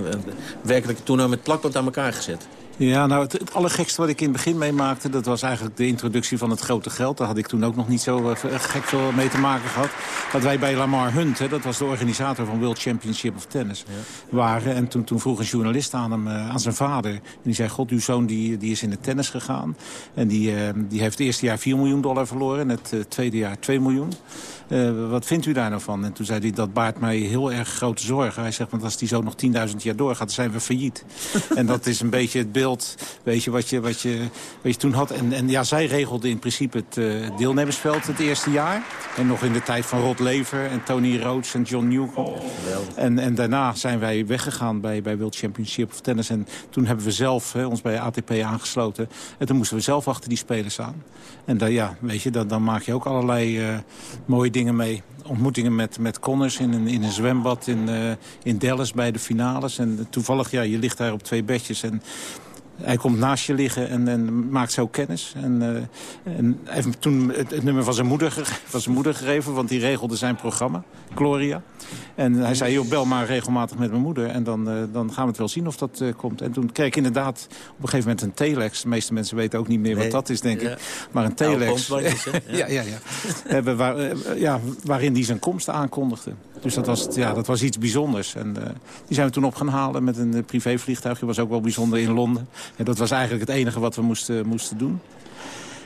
Werkelijk toen nou met plakband aan elkaar gezet. Ja, nou, het, het, allergekste wat ik in het begin meemaakte... dat was eigenlijk de introductie van het grote geld. Daar had ik toen ook nog niet zo uh, gek veel mee te maken gehad. Dat wij bij Lamar Hunt, hè, dat was de organisator van World Championship of Tennis... waren. En toen, toen vroeg een journalist aan hem, uh, aan zijn vader... en die zei, god, uw zoon die, die is in de tennis gegaan. En die, uh, die heeft het eerste jaar 4 miljoen dollar verloren... en het tweede jaar 2 miljoen. Uh, wat vindt u daar nou van? En toen zei hij, dat baart mij heel erg grote zorgen. Hij zegt, want als die zo nog 10.000 jaar doorgaat, dan zijn we failliet. [LAUGHS] en dat is een beetje het beeld weet je, wat, je, wat, je, wat je toen had. En, en ja, zij regelde in principe het uh, deelnemersveld het eerste jaar. En nog in de tijd van Rod Lever en Tony Rhodes en John Newcomb. Oh, en, en daarna zijn wij weggegaan bij, bij World Championship of Tennis. En toen hebben we zelf hè, ons bij ATP aangesloten. En toen moesten we zelf achter die spelers aan. En dan, ja, weet je, dan, dan maak je ook allerlei uh, mooie dingen mee. Ontmoetingen met, met Connors in een, in een zwembad in, uh, in Dallas bij de finales. En toevallig, ja, je ligt daar op twee bedjes. En hij komt naast je liggen en, en maakt zo kennis. En, uh, en hij heeft toen het, het, nummer van zijn, moeder, [LAUGHS] van zijn moeder gegeven, want die regelde zijn programma, Gloria. En hij zei, joh, bel maar regelmatig met mijn moeder en dan, uh, dan gaan we het wel zien of dat uh, komt. En toen kreeg ik inderdaad op een gegeven moment een telex. De meeste mensen weten ook niet meer wat dat is, denk ja. ik. Maar een telex. Nou, [LAUGHS] ja, ja, ja. ja. waar, ja. Waarin die zijn komst aankondigde. Dus dat was, ja, dat was iets bijzonders. En die zijn we toen op gaan halen met een privévliegtuig. Die was ook wel bijzonder in Londen. En dat was eigenlijk het enige wat we moesten, moesten doen.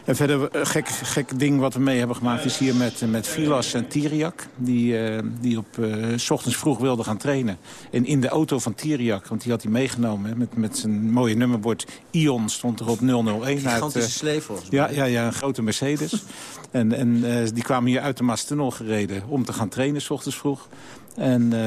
En verder een gek, gek ding wat we mee hebben gemaakt is hier met, met Vilas en Tiriak. Die, uh, die op uh, s ochtends vroeg wilden gaan trainen. En in de auto van Tiriak, want die had hij meegenomen met, met zijn mooie nummerbord Ion stond er op 001. Een gigantische uh, sleef Ja, ja, ja, een grote Mercedes. [LAUGHS] en en die kwamen hier uit de Maastunnel gereden om te gaan trainen s ochtends vroeg. En uh,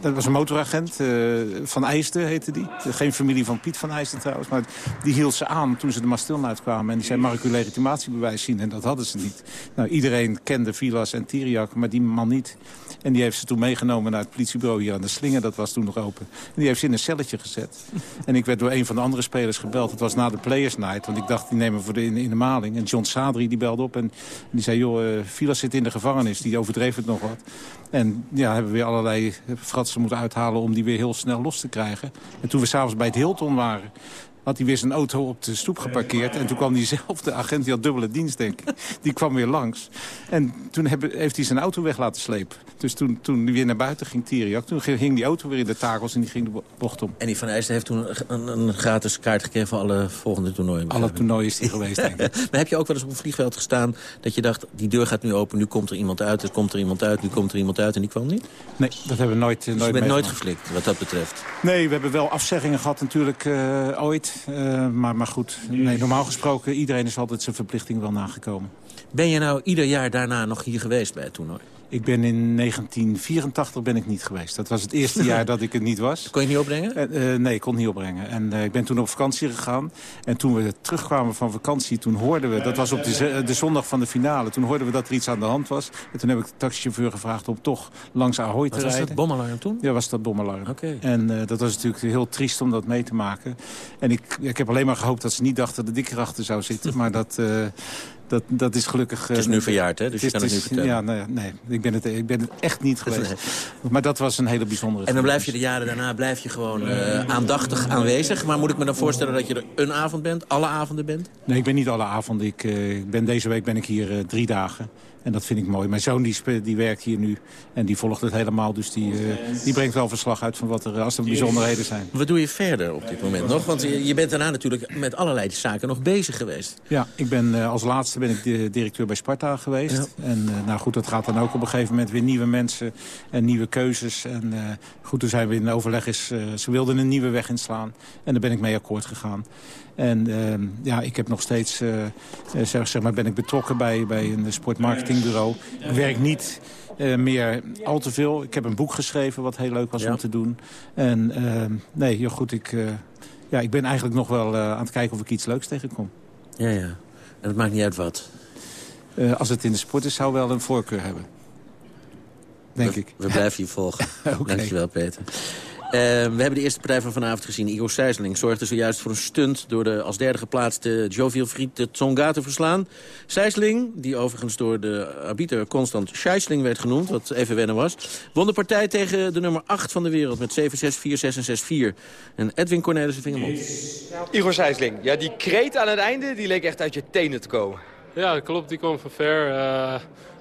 dat was een motoragent, uh, Van Eijsten heette die. Geen familie van Piet van Eijsten trouwens. Maar die hield ze aan toen ze de Mastillen uitkwamen. En die zei, mag ik uw legitimatiebewijs zien? En dat hadden ze niet. Nou, iedereen kende Vilas en Tiriak, maar die man niet. En die heeft ze toen meegenomen naar het politiebureau hier aan de Slinger. Dat was toen nog open. En die heeft ze in een celletje gezet. En ik werd door een van de andere spelers gebeld. Het was na de Players Night. Want ik dacht, die nemen voor de, in, in de maling. En John Sadri die belde op en die zei... joh, uh, Vilas zit in de gevangenis. Die overdreef het nog wat. En ja, hebben we weer allerlei fratsen moeten uithalen om die weer heel snel los te krijgen. En toen we s'avonds bij het Hilton waren had hij weer zijn auto op de stoep geparkeerd. En toen kwam diezelfde agent, die had dubbele dienst, denk ik. [LAUGHS] Die kwam weer langs. En toen heeft hij zijn auto weg laten slepen. Dus toen, toen hij weer naar buiten ging, Tiriak, toen ging die auto weer in de takels en die ging de bocht om. En die Van IJsden heeft toen een, een, gratis kaart gekregen voor alle volgende toernooien? Alle toernooien is die geweest, denk ik. [LAUGHS] maar heb je ook wel eens op een vliegveld gestaan dat je dacht... die deur gaat nu open, nu komt er iemand uit, er komt er iemand uit, nu komt er iemand uit en die kwam niet? Nee, dat hebben we nooit, dus nooit je bent nooit geflikt, wat dat betreft? Nee, we hebben wel afzeggingen gehad natuurlijk uh, ooit. Uh, maar, maar goed, nee, normaal gesproken, iedereen is altijd zijn verplichting wel nagekomen. Ben je nou ieder jaar daarna nog hier geweest bij het toernooi? Ik ben in 1984 ben ik niet geweest. Dat was het eerste jaar [LAUGHS] dat ik het niet was. Kon je niet opbrengen? Uh, nee, ik kon het niet opbrengen. En uh, ik ben toen op vakantie gegaan. En toen we terugkwamen van vakantie, toen hoorden we... dat was op de, de, zondag van de finale. Toen hoorden we dat er iets aan de hand was. En toen heb ik de taxichauffeur gevraagd om toch langs Ahoy te was rijden. Was dat bomalarm toen? Ja, was dat bomalarm. Okay. En dat was natuurlijk heel triest om dat mee te maken. En ik, ik heb alleen maar gehoopt dat ze niet dachten dat ik erachter zou zitten. [LAUGHS] maar dat dat, dat is gelukkig... Het is nu verjaard, hè? Dus je kan het, nu vertellen. Ja, nee, nee ik, ben het, ik ben het echt niet geweest. Maar dat was een hele bijzondere... En dan blijf je de jaren daarna blijf je gewoon uh, aandachtig aanwezig. Maar moet ik me dan voorstellen dat je er een avond bent? Alle avonden bent? Nee, ik ben niet alle avonden. Ik, uh, ben, deze week ben ik hier uh, drie dagen. En dat vind ik mooi. Mijn zoon die, die werkt hier nu en die volgt het helemaal. Dus die, uh, die brengt wel verslag uit van wat er als er bijzonderheden zijn. Wat doe je verder op dit moment nog? Want je, je bent daarna natuurlijk met allerlei zaken nog bezig geweest. Ja, ik ben, uh, als laatste ben ik de directeur bij Sparta geweest. Ja. En uh, nou goed, dat gaat dan ook op een gegeven moment weer nieuwe mensen en nieuwe keuzes. En goed, toen zijn we in overleg is, ze wilden een nieuwe weg inslaan. En daar ben ik mee akkoord gegaan. En uh, ja, ik heb nog steeds, uh, zeg, zeg maar, ben ik betrokken bij, bij een sportmarketingbureau. Ik werk niet uh, meer al te veel. Ik heb een boek geschreven wat heel leuk was ja. om te doen. En nee, joh, goed, ik, ja, ik ben eigenlijk nog wel aan het kijken of ik iets leuks tegenkom. Ja, ja. En het maakt niet uit wat? als het in de sport is, zou wel een voorkeur hebben. Denk we, ik. We blijven je volgen. [LAUGHS] okay. Dankjewel, Peter. Uh, we hebben de eerste partij van vanavond gezien. Igor Sijsling zorgde zojuist voor een stunt... door de als derde geplaatste Joviel Fried de Tsonga te verslaan. Sijsling, die overigens door de arbiter Constant Scheisling werd genoemd... wat even wennen was... won de partij tegen de nummer 8 van de wereld... met 7-6, 4-6 en 6-4. En Edwin Cornelissen ving hem op. Igor Sijsling, ja, die kreet aan het einde... die leek echt uit je tenen te komen. Ja, klopt. Die kwam van ver... Uh...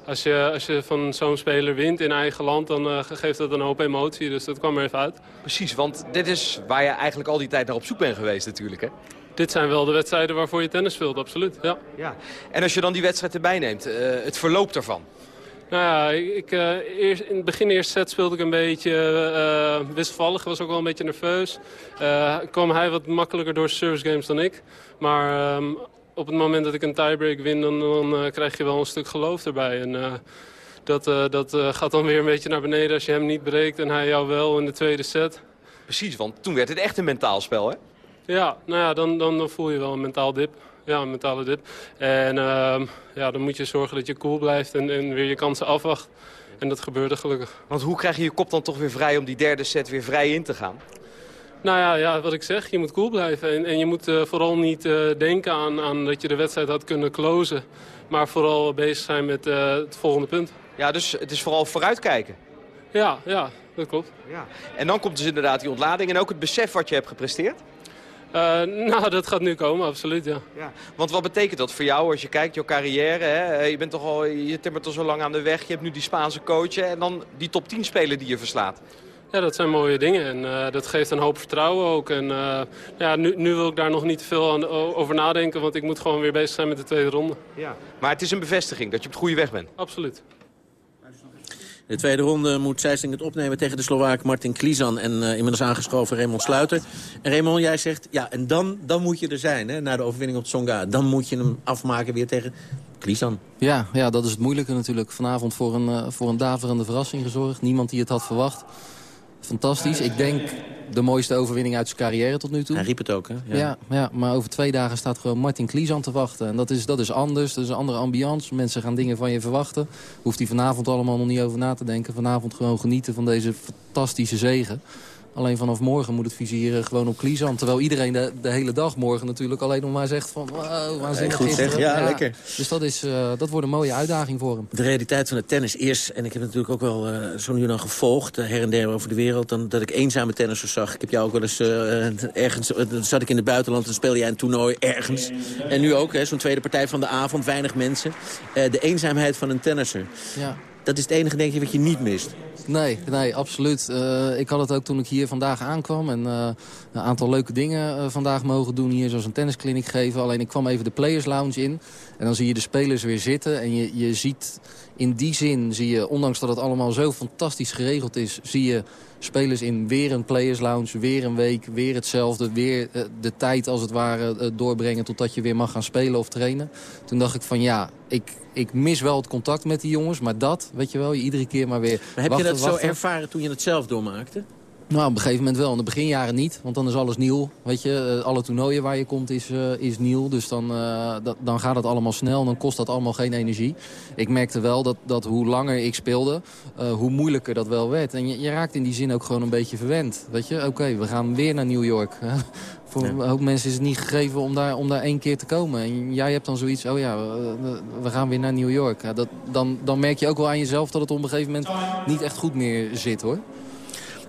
Als je, als je van zo'n speler wint in eigen land, dan uh, geeft dat een hoop emotie. Dus dat kwam er even uit. Precies, want dit is waar je eigenlijk al die tijd naar op zoek bent geweest natuurlijk, hè? Dit zijn wel de wedstrijden waarvoor je tennis speelt, absoluut. Ja. Ja. En als je dan die wedstrijd erbij neemt, uh, het verloop daarvan? Nou ja, ik, uh, eerst, in het begin eerste set speelde ik een beetje uh, wisselvallig. was ook wel een beetje nerveus. Uh, kwam hij wat makkelijker door service games dan ik. Maar um, op het moment dat ik een tiebreak win, dan, dan uh, krijg je wel een stuk geloof erbij. En uh, dat, uh, dat gaat dan weer een beetje naar beneden als je hem niet breekt en hij jou wel in de tweede set. Precies, want toen werd het echt een mentaal spel, hè? Ja, nou ja, dan, dan, dan voel je wel een mentaal dip. Ja, een mentale dip. En ja, dan moet je zorgen dat je cool blijft en, en weer je kansen afwacht. En dat gebeurde gelukkig. Want hoe krijg je je kop dan toch weer vrij om die derde set weer vrij in te gaan? Nou ja, ja, wat ik zeg, je moet cool blijven. En, en je moet uh, vooral niet uh, denken aan, aan dat je de wedstrijd had kunnen closen. Maar vooral bezig zijn met uh, het volgende punt. Ja, dus het is vooral vooruitkijken. Ja, ja, dat klopt. Ja. En dan komt dus inderdaad die ontlading en ook het besef wat je hebt gepresteerd? [LAUGHS] nou, dat gaat nu komen, absoluut, ja. ja. Want wat betekent dat voor jou als je kijkt, jouw carrière? Hè? Je bent toch al, je timmert al zo lang aan de weg. Je hebt nu die Spaanse coach hè? en dan die top 10 speler die je verslaat. Ja, dat zijn mooie dingen en uh, dat geeft een hoop vertrouwen ook. En uh, ja, nu, nu, wil ik daar nog niet te veel aan, over nadenken, want ik moet gewoon weer bezig zijn met de tweede ronde. Ja. Maar het is een bevestiging dat je op de goede weg bent. Absoluut. De tweede ronde moet Sijsling het opnemen tegen de Slovaak Martin Klizan en uh, inmiddels aangeschoven Raymond Sluiter. En Raymond, jij zegt, ja, en dan, dan moet je er zijn, hè, na de overwinning op Tsonga. Dan moet je hem afmaken weer tegen Klizan. Ja, ja, dat is het moeilijke natuurlijk. Vanavond voor een, uh, voor een daverende verrassing gezorgd. Niemand die het had verwacht. Fantastisch. Ik denk de mooiste overwinning uit zijn carrière tot nu toe. Hij riep het ook, hè? Ja, ja, ja maar over twee dagen staat gewoon Martin Klies te wachten. En dat is, dat is anders, dat is een andere ambiance. Mensen gaan dingen van je verwachten. Hoeft hij vanavond allemaal nog niet over na te denken. Vanavond gewoon genieten van deze fantastische zegen. Alleen vanaf morgen moet het vizier gewoon op Kliesand. Terwijl iedereen de, de hele dag morgen natuurlijk alleen nog maar zegt van... Wow, waanzinnig Goed zeg, ja, lekker. Dus dat, is, eh, dat wordt een mooie uitdaging voor hem. De realiteit van het tennis is, en ik heb natuurlijk ook wel eh, zo nu dan gevolgd... eh, her en der over de wereld, dan, dat ik eenzame tennissers zag. Ik heb jou ook wel eens eh, ergens... eh, dan zat ik in het buitenland, dan speelde jij een toernooi ergens. En nu ook, hè, zo'n tweede partij van de avond, weinig mensen. Eh, de eenzaamheid van een tennisser. Ja. Dat is het enige, denk je, wat je niet mist. Nee, nee, absoluut. Eh, ik had het ook toen ik hier vandaag aankwam. En eh, een aantal leuke dingen eh, vandaag mogen doen hier. Zoals een tenniskliniek geven. Alleen ik kwam even de Players Lounge in. En dan zie je de spelers weer zitten. En je, je ziet in die zin, zie je, ondanks dat het allemaal zo fantastisch geregeld is... zie je spelers in weer een Players Lounge, weer een week, weer hetzelfde. Weer eh, de tijd als het ware eh, doorbrengen totdat je weer mag gaan spelen of trainen. Toen dacht ik van ja, ik, ik mis wel het contact met die jongens. Maar dat, weet je wel, je iedere keer maar weer Maar heb wachten, je dat zo ervaren toen je het zelf doormaakte? Nou, op een gegeven moment wel. In de beginjaren niet, want dan is alles nieuw. Weet je, Eh, alle toernooien waar je komt is, eh, is nieuw. Dus dan, dat, dan gaat het allemaal snel en dan kost dat allemaal geen energie. Ik merkte wel dat, dat hoe langer ik speelde, hoe moeilijker dat wel werd. En je, je raakt in die zin ook gewoon een beetje verwend. Weet je, oké, we gaan weer naar New York. [LAUGHS] Voor een hoop mensen is het niet gegeven om daar, om daar één keer te komen. En jij hebt dan zoiets, oh ja, we, we- we gaan weer naar New York. Ja, dat, dan, dan merk je ook wel aan jezelf dat het op een gegeven moment niet echt goed meer zit, hoor.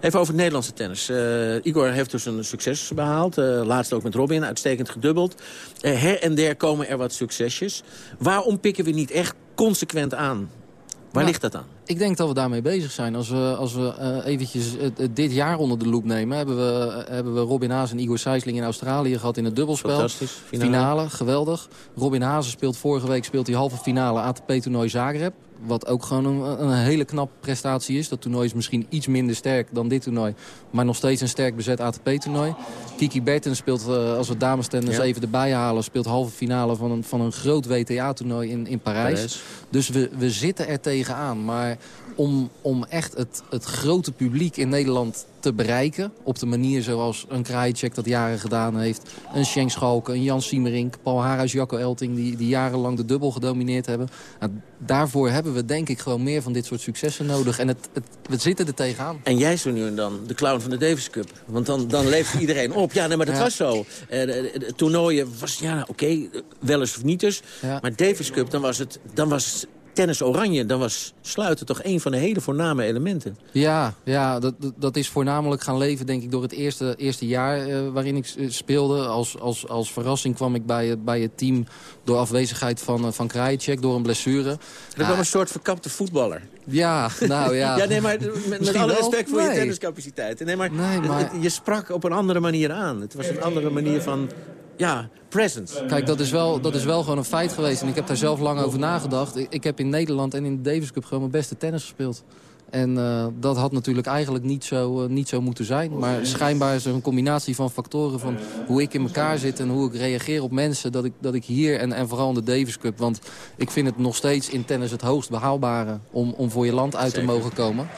Even over het Nederlandse tennis. Eh, Igor heeft dus een succes behaald. Eh, laatst ook met Robin, uitstekend gedubbeld. Eh, her en der komen er wat succesjes. Waarom pikken we niet echt consequent aan? Waar Nou, ligt dat aan? Ik denk dat we daarmee bezig zijn. Als we, als we eventjes het, het dit jaar onder de loep nemen... hebben we, hebben we Robin Haas en Igor Sijsling in Australië gehad in het dubbelspel. Fantastisch. Finale. Finale. geweldig. Robin Hazen speelt vorige week speelt hij halve finale ATP-toernooi Zagreb. Wat ook gewoon een, een hele knappe prestatie is. Dat toernooi is misschien iets minder sterk dan dit toernooi. Maar nog steeds een sterk bezet ATP-toernooi. Kiki Bertens speelt, eh, als we damestennis Ja. even erbij halen... speelt halve finale van een, van een groot WTA-toernooi in, in Parijs. Parijs. Dus we, we zitten er tegenaan. Maar om, om echt het, het grote publiek in Nederland te bereiken... op de manier zoals een Krajicek dat jaren gedaan heeft... een Schenk Schalke, een Jan Siemerink, Paul Haarhuis, Jacco Elting... Die, die jarenlang de dubbel gedomineerd hebben. Nou, daarvoor hebben we denk ik gewoon meer van dit soort successen nodig. En het, het, we zitten er tegenaan. En jij zo nu en dan, de clown van de Davis Cup. Want dan, dan leeft iedereen op. Ja, nee, maar dat Ja. was zo. Eh, de- de toernooien was, ja, oké, eh, wel eens of niet dus. Ja. Maar Davis Cup, dan was het, dan was tennis oranje. Dan was sluiten toch een van de hele voorname elementen. Ja, ja dat, dat- is voornamelijk gaan leven denk ik door het eerste, eerste jaar eh, waarin ik eh, speelde. Als, als, als verrassing kwam ik bij, het- bij het team door afwezigheid van, eh, van Krajicek, door een blessure. Dat Ja, kwam een soort verkapte voetballer. Ja, nou ja. [LAUGHS] Ja, nee, maar met, alle respect voor je Nee. tenniscapaciteiten. Nee, maar, Nee, maar- het- het- je sprak op een andere manier aan. Het was een andere manier van, ja, presence. Kijk, dat is, wel, dat is wel gewoon een feit geweest. En ik heb daar zelf lang over nagedacht. Ik, ik heb in Nederland en in de Davis Cup gewoon mijn beste tennis gespeeld. En eh, dat had natuurlijk eigenlijk niet zo, eh, niet zo moeten zijn. Maar schijnbaar is er een combinatie van factoren... van hoe ik in elkaar zit en hoe ik reageer op mensen... dat ik, dat ik hier en, en vooral in de Davis Cup... want ik vind het nog steeds in tennis het hoogst behaalbare... om, om voor je land uit te mogen komen.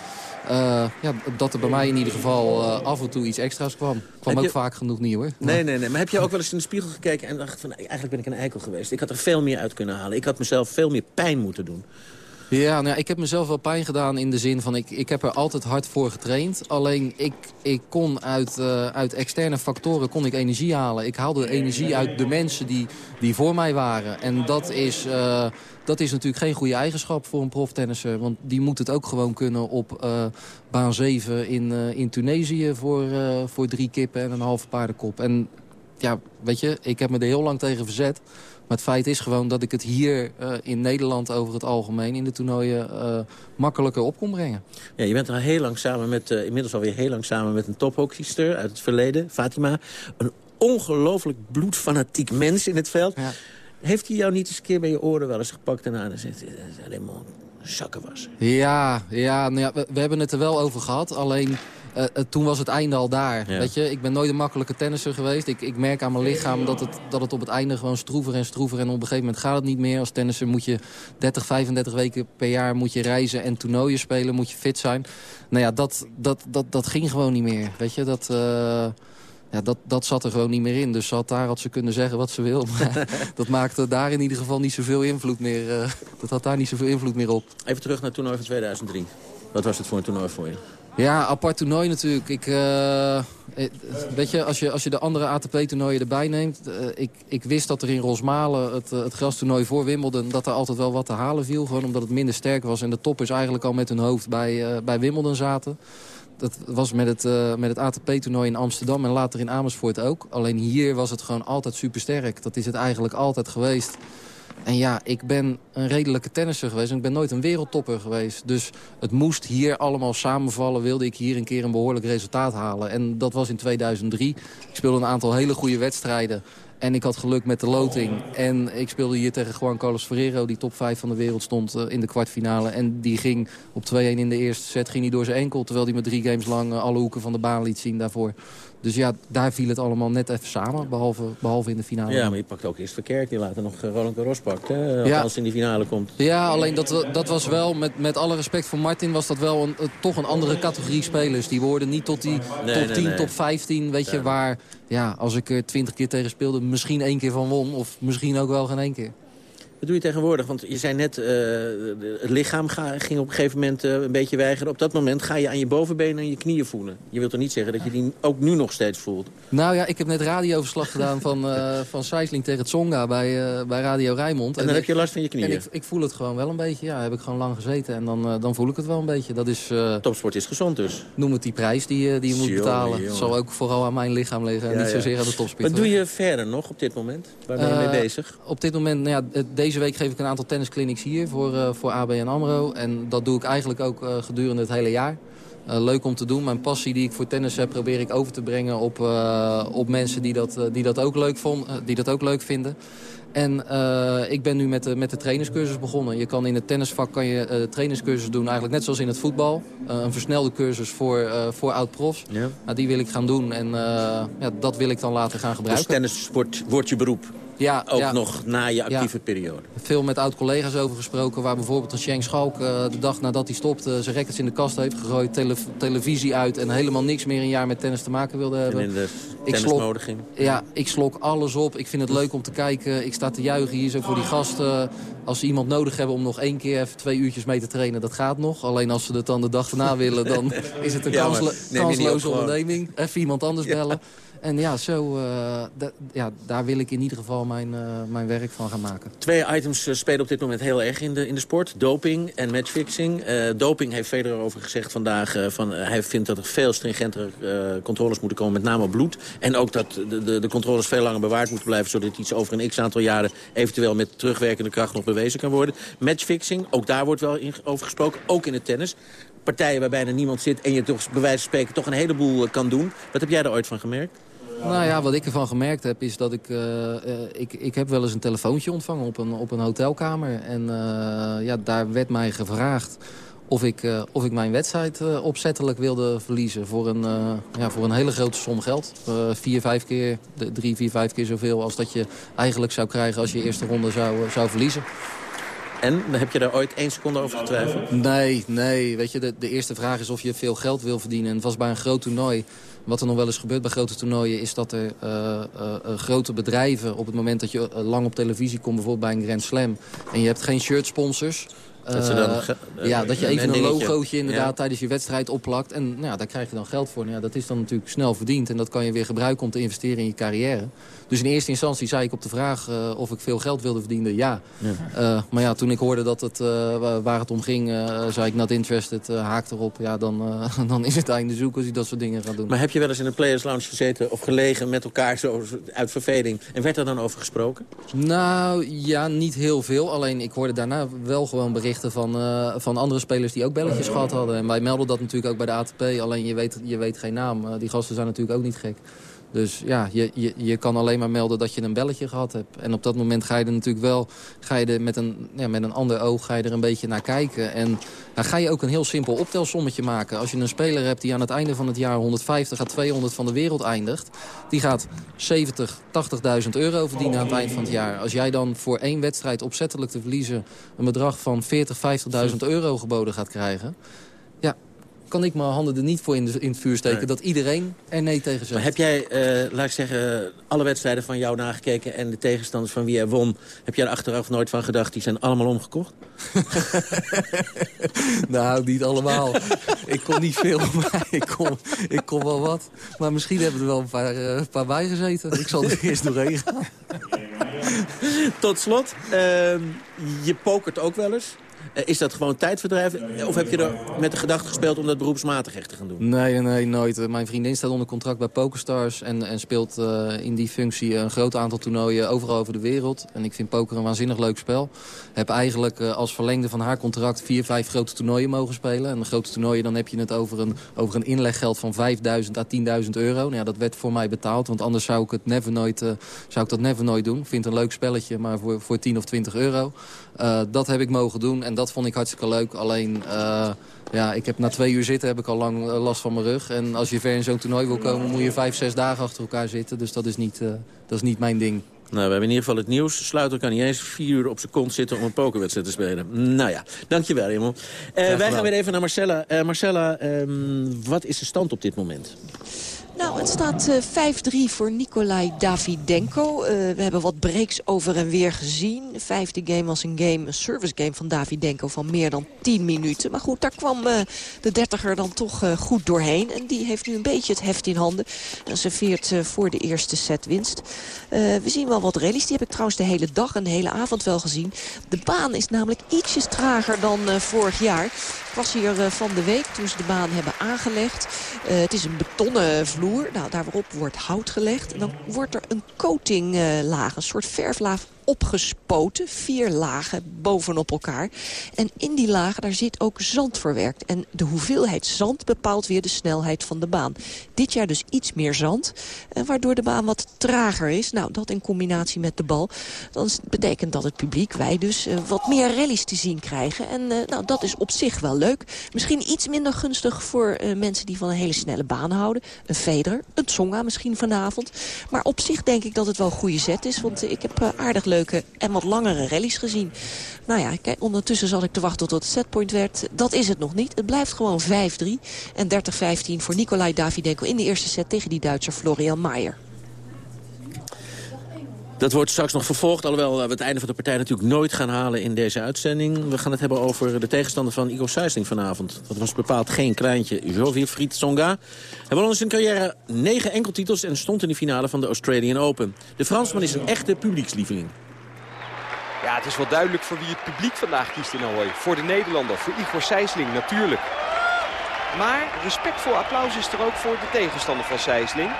Eh, ja, dat er bij mij in ieder geval eh, af en toe iets extra's kwam. Kwam Heb ook je- vaak genoeg niet hoor. Nee, nee, nee. Maar heb je ook wel eens in de spiegel gekeken en dacht van... eigenlijk ben ik een eikel geweest. Ik had er veel meer uit kunnen halen. Ik had mezelf veel meer pijn moeten doen. Ja, nou ik heb mezelf wel pijn gedaan in de zin van... ik, ik heb er altijd hard voor getraind. Alleen ik, ik kon uit, eh, uit externe factoren kon ik energie halen. Ik haalde de energie uit de mensen die, die voor mij waren. En dat is, eh, dat is natuurlijk geen goede eigenschap voor een proftennisser. Want die moet het ook gewoon kunnen op eh, baan 7 in, in Tunesië... Voor, voor drie kippen en een halve paardenkop. En ja, weet je, ik heb me er heel lang tegen verzet... Maar het feit is gewoon dat ik het hier eh, in Nederland over het algemeen... in de toernooien eh, makkelijker op kon brengen. Ja, je bent al heel lang samen met, eh, inmiddels alweer heel lang samen met een tophockeysters uit het verleden, Fatima. Een ongelooflijk bloedfanatiek mens in het veld. Heeft hij jou niet eens een keer bij je oren wel eens gepakt en aan en zegt, "Eh, dat is alleen maar zakken was. Ja, ja, nou ja we, we hebben het er wel over gehad. Alleen eh, eh, toen was het einde al daar. Ja. Weet je, ik ben nooit een makkelijke tennisser geweest. Ik, ik merk aan mijn lichaam dat het, dat het op het einde gewoon stroever en stroever. En op een gegeven moment gaat het niet meer. Als tennisser moet je 30, 35 weken per jaar moet je reizen en toernooien spelen. Moet je fit zijn. Nou ja, dat, dat, dat, dat ging gewoon niet meer. Weet je, dat... eh, ja, dat, dat zat er gewoon niet meer in. Dus ze had, daar had ze kunnen zeggen wat ze wil. [LAUGHS] Maar dat maakte daar in ieder geval niet zoveel invloed meer. eh, dat had daar niet zoveel invloed meer op. Even terug naar het toernooi van 2003. Wat was het voor een toernooi voor je? Ja, apart toernooi natuurlijk. Ik, uh, weet je, als je, als je de andere ATP-toernooien erbij neemt... Uh, ik, ik wist dat er in Rosmalen, het, het grastoernooi voor Wimbledon... dat er altijd wel wat te halen viel, gewoon omdat het minder sterk was... en de toppers eigenlijk al met hun hoofd bij, bij Wimbledon zaten. Dat was met het, met het ATP-toernooi in Amsterdam en later in Amersfoort ook. Alleen hier was het gewoon altijd supersterk. Dat is het eigenlijk altijd geweest. En ja, ik ben een redelijke tennisser geweest en ik ben nooit een wereldtopper geweest. Dus het moest hier allemaal samenvallen, wilde ik hier een keer een behoorlijk resultaat halen. En dat was in 2003. Ik speelde een aantal hele goede wedstrijden. En ik had geluk met de loting. En ik speelde hier tegen Juan Carlos Ferrero, die top 5 van de wereld stond uh, in de kwartfinale. En die ging op 2-1 in de eerste set ging hij door zijn enkel. Terwijl hij met drie games lang uh, alle hoeken van de baan liet zien daarvoor. Dus ja, daar viel het allemaal net even samen, behalve, behalve in de finale. Ja, maar je pakt ook eerst Verkerk, die later nog Roland Garros pakt, hè, ja. als in die finale komt. Ja, alleen dat, dat was wel, met, met alle respect voor Martin, was dat wel een, toch een andere categorie spelers. Die worden niet tot die nee, top 10, nee, nee. top 15, weet je, waar, ja, als ik er 20 keer tegen speelde, misschien één keer van won. Of misschien ook wel geen één keer. Wat doe je tegenwoordig? Want je zei net, uh, het lichaam ga, ging op een gegeven moment uh, een beetje weigeren. Op dat moment ga je aan je bovenbenen en je knieën voelen. Je wilt er niet zeggen dat je die ook nu nog steeds voelt? Nou ja, ik heb net radioverslag gedaan van, uh, van tegen Tsonga bij, bij Radio Rijnmond. En, en dan heb je last van je knieën? En ik, ik, voel het gewoon wel een beetje. Ja, heb ik gewoon lang gezeten en dan, dan voel ik het wel een beetje. Dat is, Topsport is gezond dus? Noem het die prijs die, die je moet betalen. Het zal ook vooral aan mijn lichaam liggen en ja, niet zozeer ja. aan de topsport. Wat doe je verder nog op dit moment? Waar ben je mee bezig? Op dit moment, nou ja, deze week geef ik een aantal tennisclinics hier voor, uh, voor ABN AMRO. En dat doe ik eigenlijk ook uh, gedurende het hele jaar. Uh, leuk om te doen. Mijn passie die ik voor tennis heb probeer ik over te brengen op, op mensen die dat, die, dat ook leuk vond, die dat ook leuk vinden. En ik ben nu met de, met de trainerscursus begonnen. Je kan in het tennisvak kan je trainerscursus doen, eigenlijk net zoals in het voetbal. een versnelde cursus voor, voor oud-profs. Ja. Nou, die wil ik gaan doen en ja, dat wil ik dan later gaan gebruiken. Dus tennis wordt, wordt je beroep? Ja, ook ja. nog na je actieve periode. Veel met oud-collega's over gesproken. Waar bijvoorbeeld een Schenk Schalk uh, de dag nadat hij stopte... zijn records in de kast heeft gegooid, tele televisie uit... en helemaal niks meer een jaar met tennis te maken wilde hebben. En in de tennismode ging. Ja, ik slok alles op. Ik vind het leuk om te kijken. Ik sta te juichen hier zo voor die gasten. Als ze iemand nodig hebben om nog één keer even twee uurtjes mee te trainen, dat gaat nog. Alleen als ze het dan de dag erna willen, dan [LAUGHS] is het een ja, kanslo kansloze onderneming. Even iemand anders bellen. En ja, zo, uh, ja, daar wil ik in ieder geval mijn, uh, mijn werk van gaan maken. Twee items uh, spelen op dit moment heel erg in de, in de sport. Doping en matchfixing. doping heeft Federer over gezegd vandaag. van, hij vindt dat er veel stringentere controles moeten komen, met name op bloed. En ook dat de, de, de, controles veel langer bewaard moeten blijven... zodat iets over een x-aantal jaren eventueel met terugwerkende kracht nog bewezen kan worden. Matchfixing, ook daar wordt wel in, over gesproken, ook in het tennis partijen waar bijna niemand zit... en je toch bij wijze van spreken toch een heleboel kan doen. Wat heb jij daar ooit van gemerkt? Nou ja, wat ik ervan gemerkt heb is dat ik... Uh, uh, ik, ik heb wel eens een telefoontje ontvangen op een, op een hotelkamer. En uh, ja, daar werd mij gevraagd of ik, of ik mijn wedstrijd opzettelijk wilde verliezen. Voor een, ja, voor een hele grote som geld. vier, vijf keer, drie, vier, vijf keer zoveel als dat je eigenlijk zou krijgen als je eerste ronde zou, zou verliezen. En heb je daar ooit één seconde over getwijfeld? Nee, nee. Weet je, de, de eerste vraag is of je veel geld wil verdienen. En het was bij een groot toernooi. Wat er nog wel eens gebeurt bij grote toernooien... is dat er uh, uh, grote bedrijven op het moment dat je lang op televisie komt... bijvoorbeeld bij een Grand Slam... en je hebt geen shirtsponsors... Dat, ze dan, uh, ja, dat je even een, een logootje inderdaad ja. tijdens je wedstrijd opplakt. En nou, ja, daar krijg je dan geld voor. Nou, ja, dat is dan natuurlijk snel verdiend. En dat kan je weer gebruiken om te investeren in je carrière. Dus in eerste instantie zei ik op de vraag uh, of ik veel geld wilde verdienen, ja. ja. Uh, maar ja, toen ik hoorde dat het, waar het om ging, zei ik not interested, haak erop. Ja, dan, [LAUGHS] dan is het einde zoek als je dat soort dingen gaat doen. Maar heb je wel eens in een players lounge gezeten of gelegen met elkaar zo uit verveling? En werd er dan over gesproken? Nou, ja, niet heel veel. Alleen ik hoorde daarna wel gewoon berichten van, uh, van andere spelers die ook belletjes gehad hadden. En wij melden dat natuurlijk ook bij de ATP. Alleen je weet, je weet geen naam. Uh, die gasten zijn natuurlijk ook niet gek. Dus ja, je, je, je kan alleen maar melden dat je een belletje gehad hebt. En op dat moment ga je er natuurlijk wel ga je er met, een, ja, met een ander oog ga je er een beetje naar kijken. En dan ga je ook een heel simpel optelsommetje maken. Als je een speler hebt die aan het einde van het jaar 150 à 200 van de wereld eindigt... die gaat 70, 80.000 euro verdienen aan het eind van het jaar. Als jij dan voor één wedstrijd opzettelijk te verliezen... een bedrag van 40, 50.000 euro geboden gaat krijgen... kan ik mijn handen er niet voor in, de, in het vuur steken... Nee. dat iedereen er nee tegen zegt. Maar heb jij, eh, laat ik zeggen, alle wedstrijden van jou nagekeken... en de tegenstanders van wie er won... heb jij er achteraf nooit van gedacht, die zijn allemaal omgekocht? [LAUGHS] nou, niet allemaal. ik kon niet veel, [LAUGHS] maar ik kon, ik kon wel wat. Maar misschien hebben er wel een paar, eh, paar bij gezeten. Ik zal er eerst doorheen gaan. Tot slot, ehm, je pokert ook wel eens. Eh, is dat gewoon tijdverdrijf? Of heb je er met de gedachte gespeeld om dat beroepsmatig echt te gaan doen? Nee, nee, nee, nooit. Eh, Mijn vriendin staat onder contract bij PokerStars... en, en speelt eh, in die functie een groot aantal toernooien overal over de wereld. En ik vind poker een waanzinnig leuk spel. Heb eigenlijk eh, als verlengde van haar contract vier, vijf grote toernooien mogen spelen. En een grote toernooien, dan heb je het over een, over een inleggeld van 5.000 à 10.000 euro. Nou ja, dat werd voor mij betaald, want anders zou ik, het never nooit, eh, zou ik dat never nooit doen. Ik vind het een leuk spelletje, maar voor, voor 10 of 20 euro. Eh, dat heb ik mogen doen en dat vond ik hartstikke leuk. Alleen, eh, ja, ik heb na twee uur zitten heb ik al lang eh, last van mijn rug. En als je ver in zo'n toernooi wil komen, moet je vijf, zes dagen achter elkaar zitten. Dus dat is niet, eh, dat is niet mijn ding. Nou, we hebben in ieder geval het nieuws. Sluiter kan niet eens vier uur op zijn kont zitten om een pokerwedstrijd te spelen. Nou ja, dankjewel, Raymond. Eh, wij gaan weer even naar Marcella. Eh, Marcella, ehm, wat is de stand op dit moment? Nou, het staat eh, 5-3 voor Nikolai Davidenko. Eh, we hebben wat breaks over en weer gezien. De vijfde game was een game, een service game van Davidenko van meer dan 10 minuten. Maar goed, daar kwam eh, de dertiger dan toch eh, goed doorheen. En die heeft nu een beetje het heft in handen. En serveert eh, voor de eerste set winst. Eh, we zien wel wat rallies. Die heb ik trouwens de hele dag en de hele avond wel gezien. De baan is namelijk ietsjes trager dan eh, vorig jaar. Was hier eh, van de week toen ze de baan hebben aangelegd. Eh, het is een betonnen vloer. Nou, daarop wordt hout gelegd. En dan wordt er een coatinglaag, een soort verflaag opgespoten. Vier lagen bovenop elkaar. En in die lagen daar zit ook zand verwerkt. En de hoeveelheid zand bepaalt weer de snelheid van de baan. Dit jaar dus iets meer zand. eh, waardoor de baan wat trager is. Nou, dat in combinatie met de bal. Dan betekent dat het publiek, wij dus, eh, wat meer rallies te zien krijgen. En eh, nou, dat is op zich wel leuk. Misschien iets minder gunstig voor mensen die van een hele snelle baan houden. Een Federer, een Tsonga misschien vanavond. Maar op zich denk ik dat het wel een goede zet is. Want ik heb aardig en wat langere rallies gezien. Nou ja, kijk, ondertussen zat ik te wachten tot het setpoint werd. Dat is het nog niet. Het blijft gewoon 5-3. En 30-15 voor Nikolai Davidenko in de eerste set tegen die Duitser Florian Maier. Dat wordt straks nog vervolgd, alhoewel we het einde van de partij natuurlijk nooit gaan halen in deze uitzending. We gaan het hebben over de tegenstander van Igor Sijsling vanavond. Dat was bepaald geen kleintje, Jovi Fried Tsonga. Hij won in zijn carrière negen enkeltitels en stond in de finale van de Australian Open. De Fransman is een echte publiekslieveling. Ja, het is wel duidelijk voor wie het publiek vandaag kiest in Ahoy. Voor de Nederlander, voor Igor Sijsling natuurlijk. Maar respectvol applaus is er ook voor de tegenstander van Sijsling.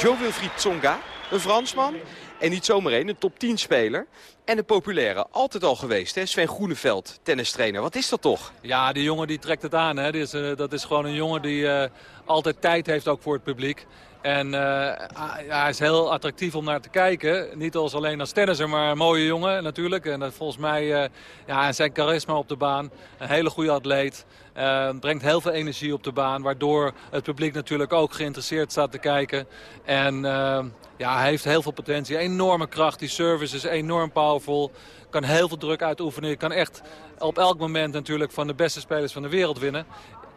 Jo-Wilfried Tsonga, een Fransman. En niet zomaar één, een top 10 speler. En een populaire, altijd al geweest. Hè? Sven Groeneveld, tennistrainer. Wat is dat toch? Ja, die jongen die trekt het aan. Hè. Die is, eh, dat is gewoon een jongen die eh, altijd tijd heeft ook voor het publiek. En eh, hij- is heel attractief om naar te kijken. Niet als alleen als tennisser, maar een mooie jongen natuurlijk. En dat volgens mij, eh, ja, zijn charisma op de baan. Een hele goede atleet. Eh, brengt heel veel energie op de baan. Waardoor het publiek natuurlijk ook geïnteresseerd staat te kijken. En eh, ja, hij heeft heel veel potentie. Enorme kracht. Die service is enorm powerful. Kan heel veel druk uitoefenen. Kan echt op elk moment natuurlijk van de beste spelers van de wereld winnen.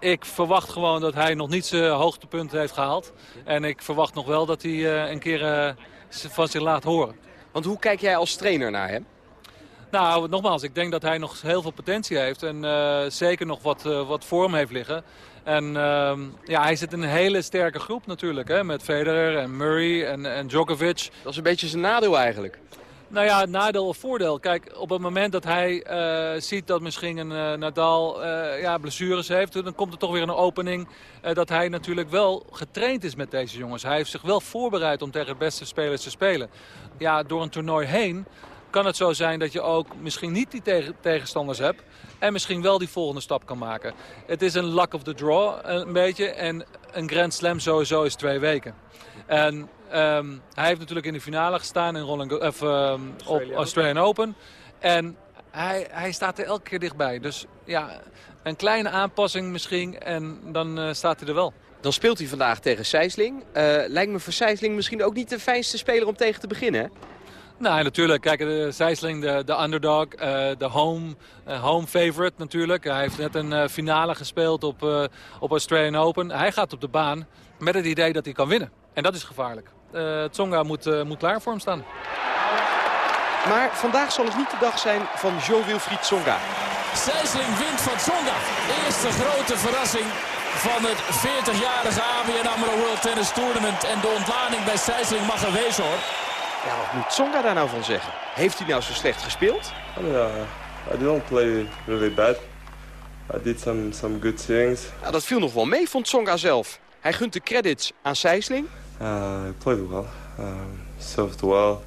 Ik verwacht gewoon dat hij nog niet zijn hoogtepunt heeft gehaald. En ik verwacht nog wel dat hij eh, een keer eh, van zich laat horen. Want hoe kijk jij als trainer naar hem? Nou, nogmaals, ik denk dat hij nog heel veel potentie heeft. En eh, zeker nog wat, eh, wat voor hem heeft liggen. En ehm, ja, hij zit in een hele sterke groep natuurlijk. Hè, met Federer en Murray en, en Djokovic. Dat is een beetje zijn nadeel eigenlijk. Nou ja, nadeel of voordeel. Kijk, op het moment dat hij eh, ziet dat misschien een eh, Nadal eh, ja, blessures heeft... dan komt er toch weer een opening dat hij natuurlijk wel getraind is met deze jongens. Hij heeft zich wel voorbereid om tegen de beste spelers te spelen. Ja, door een toernooi heen kan het zo zijn dat je ook misschien niet die tegen- tegenstanders hebt... en misschien wel die volgende stap kan maken. Het is een luck of the draw een beetje. En een Grand Slam sowieso is twee weken. En ehm, hij heeft natuurlijk in de finale gestaan in Roland, of, ehm, op Australian Open. En hij, hij staat er elke keer dichtbij. Dus ja, een kleine aanpassing misschien en dan eh, staat hij er wel. Dan speelt hij vandaag tegen Sijsling. Eh, lijkt me voor Sijsling misschien ook niet de fijnste speler om tegen te beginnen. hè? Nou, natuurlijk. Kijk, de Zijsling, de, de underdog, uh, de home, uh, home favorite natuurlijk. Hij heeft net een uh, finale gespeeld op, op Australian Open. Hij gaat op de baan met het idee dat hij kan winnen. En dat is gevaarlijk. Tsonga moet, moet klaar voor hem staan. Maar vandaag zal het niet de dag zijn van Jo Wilfried Tsonga. Zijsling wint van Tsonga. Eerste grote verrassing van het 40-jarige ABN AMRO World Tennis Tournament. En de ontlading bij Zijsling mag er wezen hoor. Ja, wat moet Tsonga daar nou van zeggen? Heeft hij nou zo slecht gespeeld? Ja, I didn't play really bad. I did some, some good things. Ja, dat viel nog wel mee, vond Tsonga zelf. Hij gunt de credits aan Sijsling. Uh, I played well. Um, served well.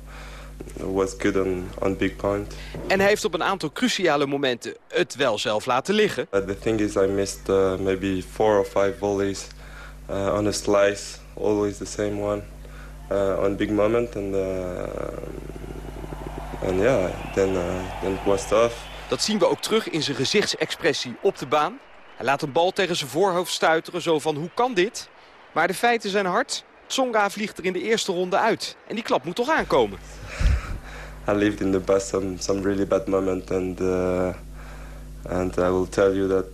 Was good on, on big point. En hij heeft op een aantal cruciale momenten het wel zelf laten liggen. Uh, the thing is, I missed uh, maybe four or five volleys uh, on a slice. Always the same one. Uh, on big moment and uh, and yeah, then uh, then it was tough. Dat zien we ook terug in zijn gezichtsexpressie op de baan. Hij laat een bal tegen zijn voorhoofd stuiteren, zo van hoe kan dit? Maar de feiten zijn hard. Tsonga vliegt er in de eerste ronde uit. En die klap moet toch aankomen. I lived in the past some, some really bad moment and, uh, and I will tell you that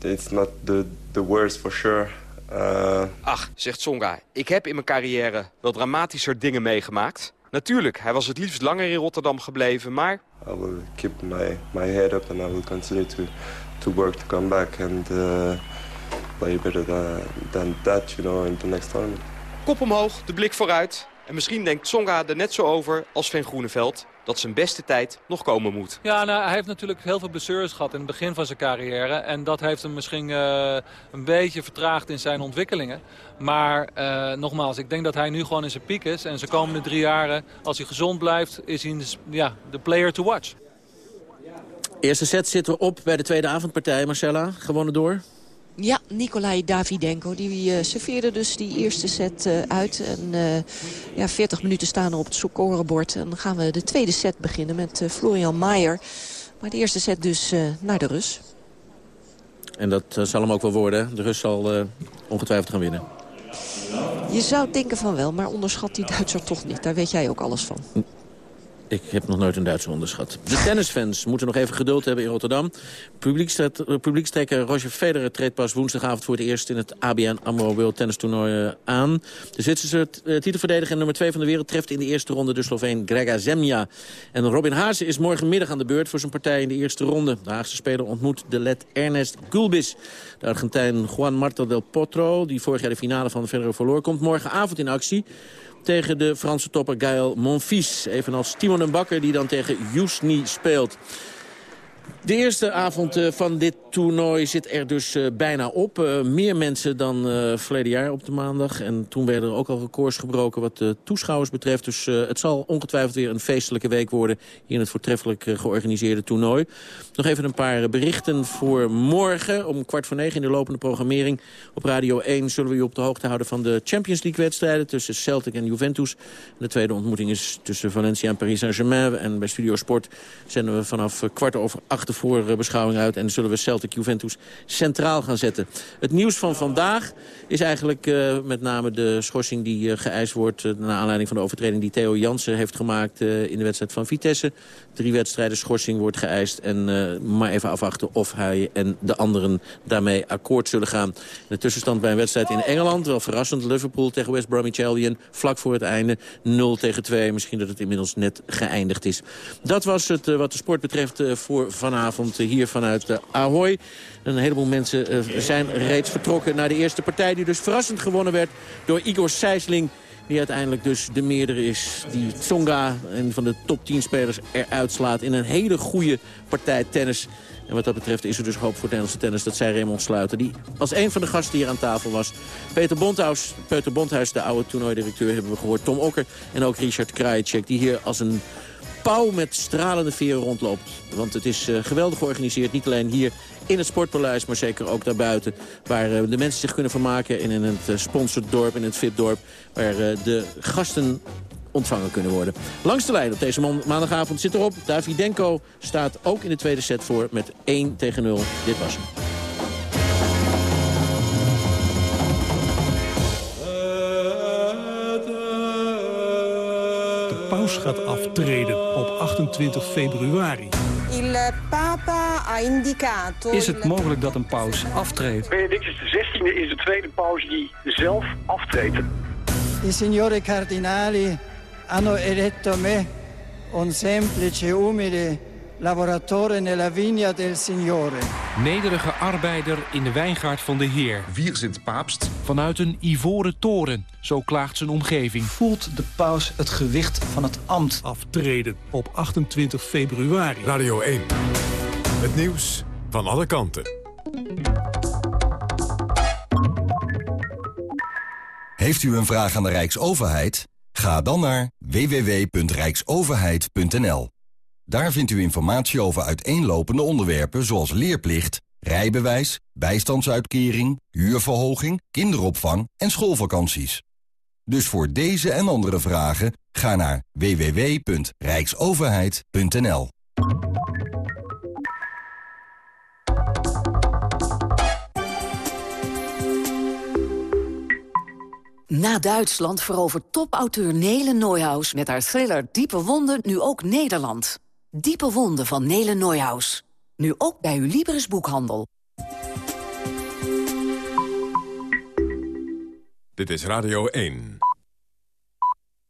it's not the, the worst for sure. Uh... Ach, zegt Tsonga, ik heb in mijn carrière wel dramatischer dingen meegemaakt. Natuurlijk, hij was het liefst langer in Rotterdam gebleven, maar... I will keep my, my head up and I will continue to, to work to come back and uh, play better than, than that, you know, in the next tournament. Kop omhoog, de blik vooruit. En misschien denkt Tsonga er net zo over als Sven Groeneveld dat zijn beste tijd nog komen moet. Ja, nou, hij heeft natuurlijk heel veel blessures gehad in het begin van zijn carrière. En dat heeft hem misschien uh, een beetje vertraagd in zijn ontwikkelingen. Maar uh, nogmaals, ik denk dat hij nu gewoon in zijn piek is. En zijn komende drie jaren, als hij gezond blijft, is hij de, ja, de player to watch. Eerste set zitten we op bij de tweede avondpartij, Marcella. Gewonnen door? Ja, Nikolai Davidenko. Die uh, serveerde dus die eerste set uh, uit. En uh, ja, 40 minuten staan er op het scorebord. En dan gaan we de tweede set beginnen met Florian Maier. Maar de eerste set dus naar de Rus. En dat zal hem ook wel worden. De Rus zal ongetwijfeld gaan winnen. Je zou denken van wel, maar onderschat die Duitser toch niet. Daar weet jij ook alles van. Ik heb nog nooit een Duitser onderschat. De tennisfans moeten nog even geduld hebben in Rotterdam. Publiekstrekker Roger Federer treedt pas woensdagavond voor het eerst... in het ABN AMRO World Tennis Toernooi eh, aan. De Zwitserse eh, titelverdediger nummer 2 van de wereld... treft in de eerste ronde de Sloveen Grega Zemja. En Robin Haase is morgenmiddag aan de beurt voor zijn partij in de eerste ronde. De Haagse speler ontmoet de Let Ernest Gulbis. De Argentijn Juan Marto del Potro, die vorig jaar de finale van de Federer verloor... komt morgenavond in actie tegen de Franse topper Gaël Monfils. Evenals Timon Bakker die dan tegen Jusni speelt. De eerste avond eh, van dit toernooi zit er dus eh, bijna op. Uh, meer mensen dan verleden jaar op de maandag. En toen werden er ook al records gebroken wat de toeschouwers betreft. Dus het zal ongetwijfeld weer een feestelijke week worden... in het voortreffelijk georganiseerde toernooi. Nog even een paar berichten voor morgen. Om kwart voor negen in de lopende programmering. Op Radio 1 zullen we u op de hoogte houden van de Champions League-wedstrijden... tussen Celtic en Juventus. De tweede ontmoeting is tussen Valencia en Paris Saint-Germain. En bij Studio Sport zenden we vanaf kwart over acht voorbeschouwing uit... en zullen we Celtic Juventus centraal gaan zetten. Het nieuws van vandaag is eigenlijk uh, met name de schorsing die uh, geëist wordt... Uh, naar aanleiding van de overtreding die Theo Jansen heeft gemaakt in de wedstrijd van Vitesse. Drie wedstrijden schorsing wordt geëist. En maar even afwachten of hij en de anderen daarmee akkoord zullen gaan. De tussenstand bij een wedstrijd in Engeland. Wel verrassend. Liverpool tegen West Bromwich Albion. Vlak voor het einde 0 tegen 2. Misschien dat het inmiddels net geëindigd is. Dat was het wat de sport betreft voor vanavond hier vanuit Ahoy. Een heleboel mensen zijn reeds vertrokken naar de eerste partij... die dus verrassend gewonnen werd door Igor Sijsling... Die uiteindelijk dus de meerdere is. Die Tsonga, een van de top 10 spelers, eruit slaat in een hele goede partij tennis. En wat dat betreft is er dus hoop voor Nederlandse tennis. Dat zei Raymond Sluiter, die als een van de gasten hier aan tafel was. Peter Bondhuis, Peter Bondhuis de oude toernooidirecteur, hebben we gehoord. Tom Okker en ook Richard Krajicek, die hier als een pauw met stralende veren rondloopt. Want het is uh, geweldig georganiseerd, niet alleen hier in het Sportpaleis, maar zeker ook daarbuiten. Waar uh, de mensen zich kunnen vermaken en in het uh, sponsordorp, in het VIP-dorp. Waar de gasten ontvangen kunnen worden. Langs de lijn op deze maandagavond zit erop. Davidenko staat ook in de tweede set voor met 1 tegen 0. Dit was hem. Paus gaat aftreden op 28 februari. Il Papa ha indicato... Is het mogelijk dat een paus aftreedt? Benedictus XVI is de tweede paus die zelf aftreedt. I signori cardinali hanno eletto me, un semplice umile lavoratore nella vigna del Signore. Nederige arbeider in de wijngaard van de Heer. Wie zit paapst? Vanuit een ivoren toren, zo klaagt zijn omgeving. Voelt de paus het gewicht van het ambt? Aftreden op 28 februari. Radio 1. Het nieuws van alle kanten. Heeft u een vraag aan de Rijksoverheid? Ga dan naar www.rijksoverheid.nl. Daar vindt u informatie over uiteenlopende onderwerpen zoals leerplicht, rijbewijs, bijstandsuitkering, huurverhoging, kinderopvang en schoolvakanties. Dus voor deze en andere vragen ga naar www.rijksoverheid.nl. Na Duitsland verovert topauteur Nele Neuhaus met haar thriller Diepe Wonden nu ook Nederland. Diepe Wonden van Nele Neuhaus. Nu ook bij uw Libris boekhandel. Dit is Radio 1.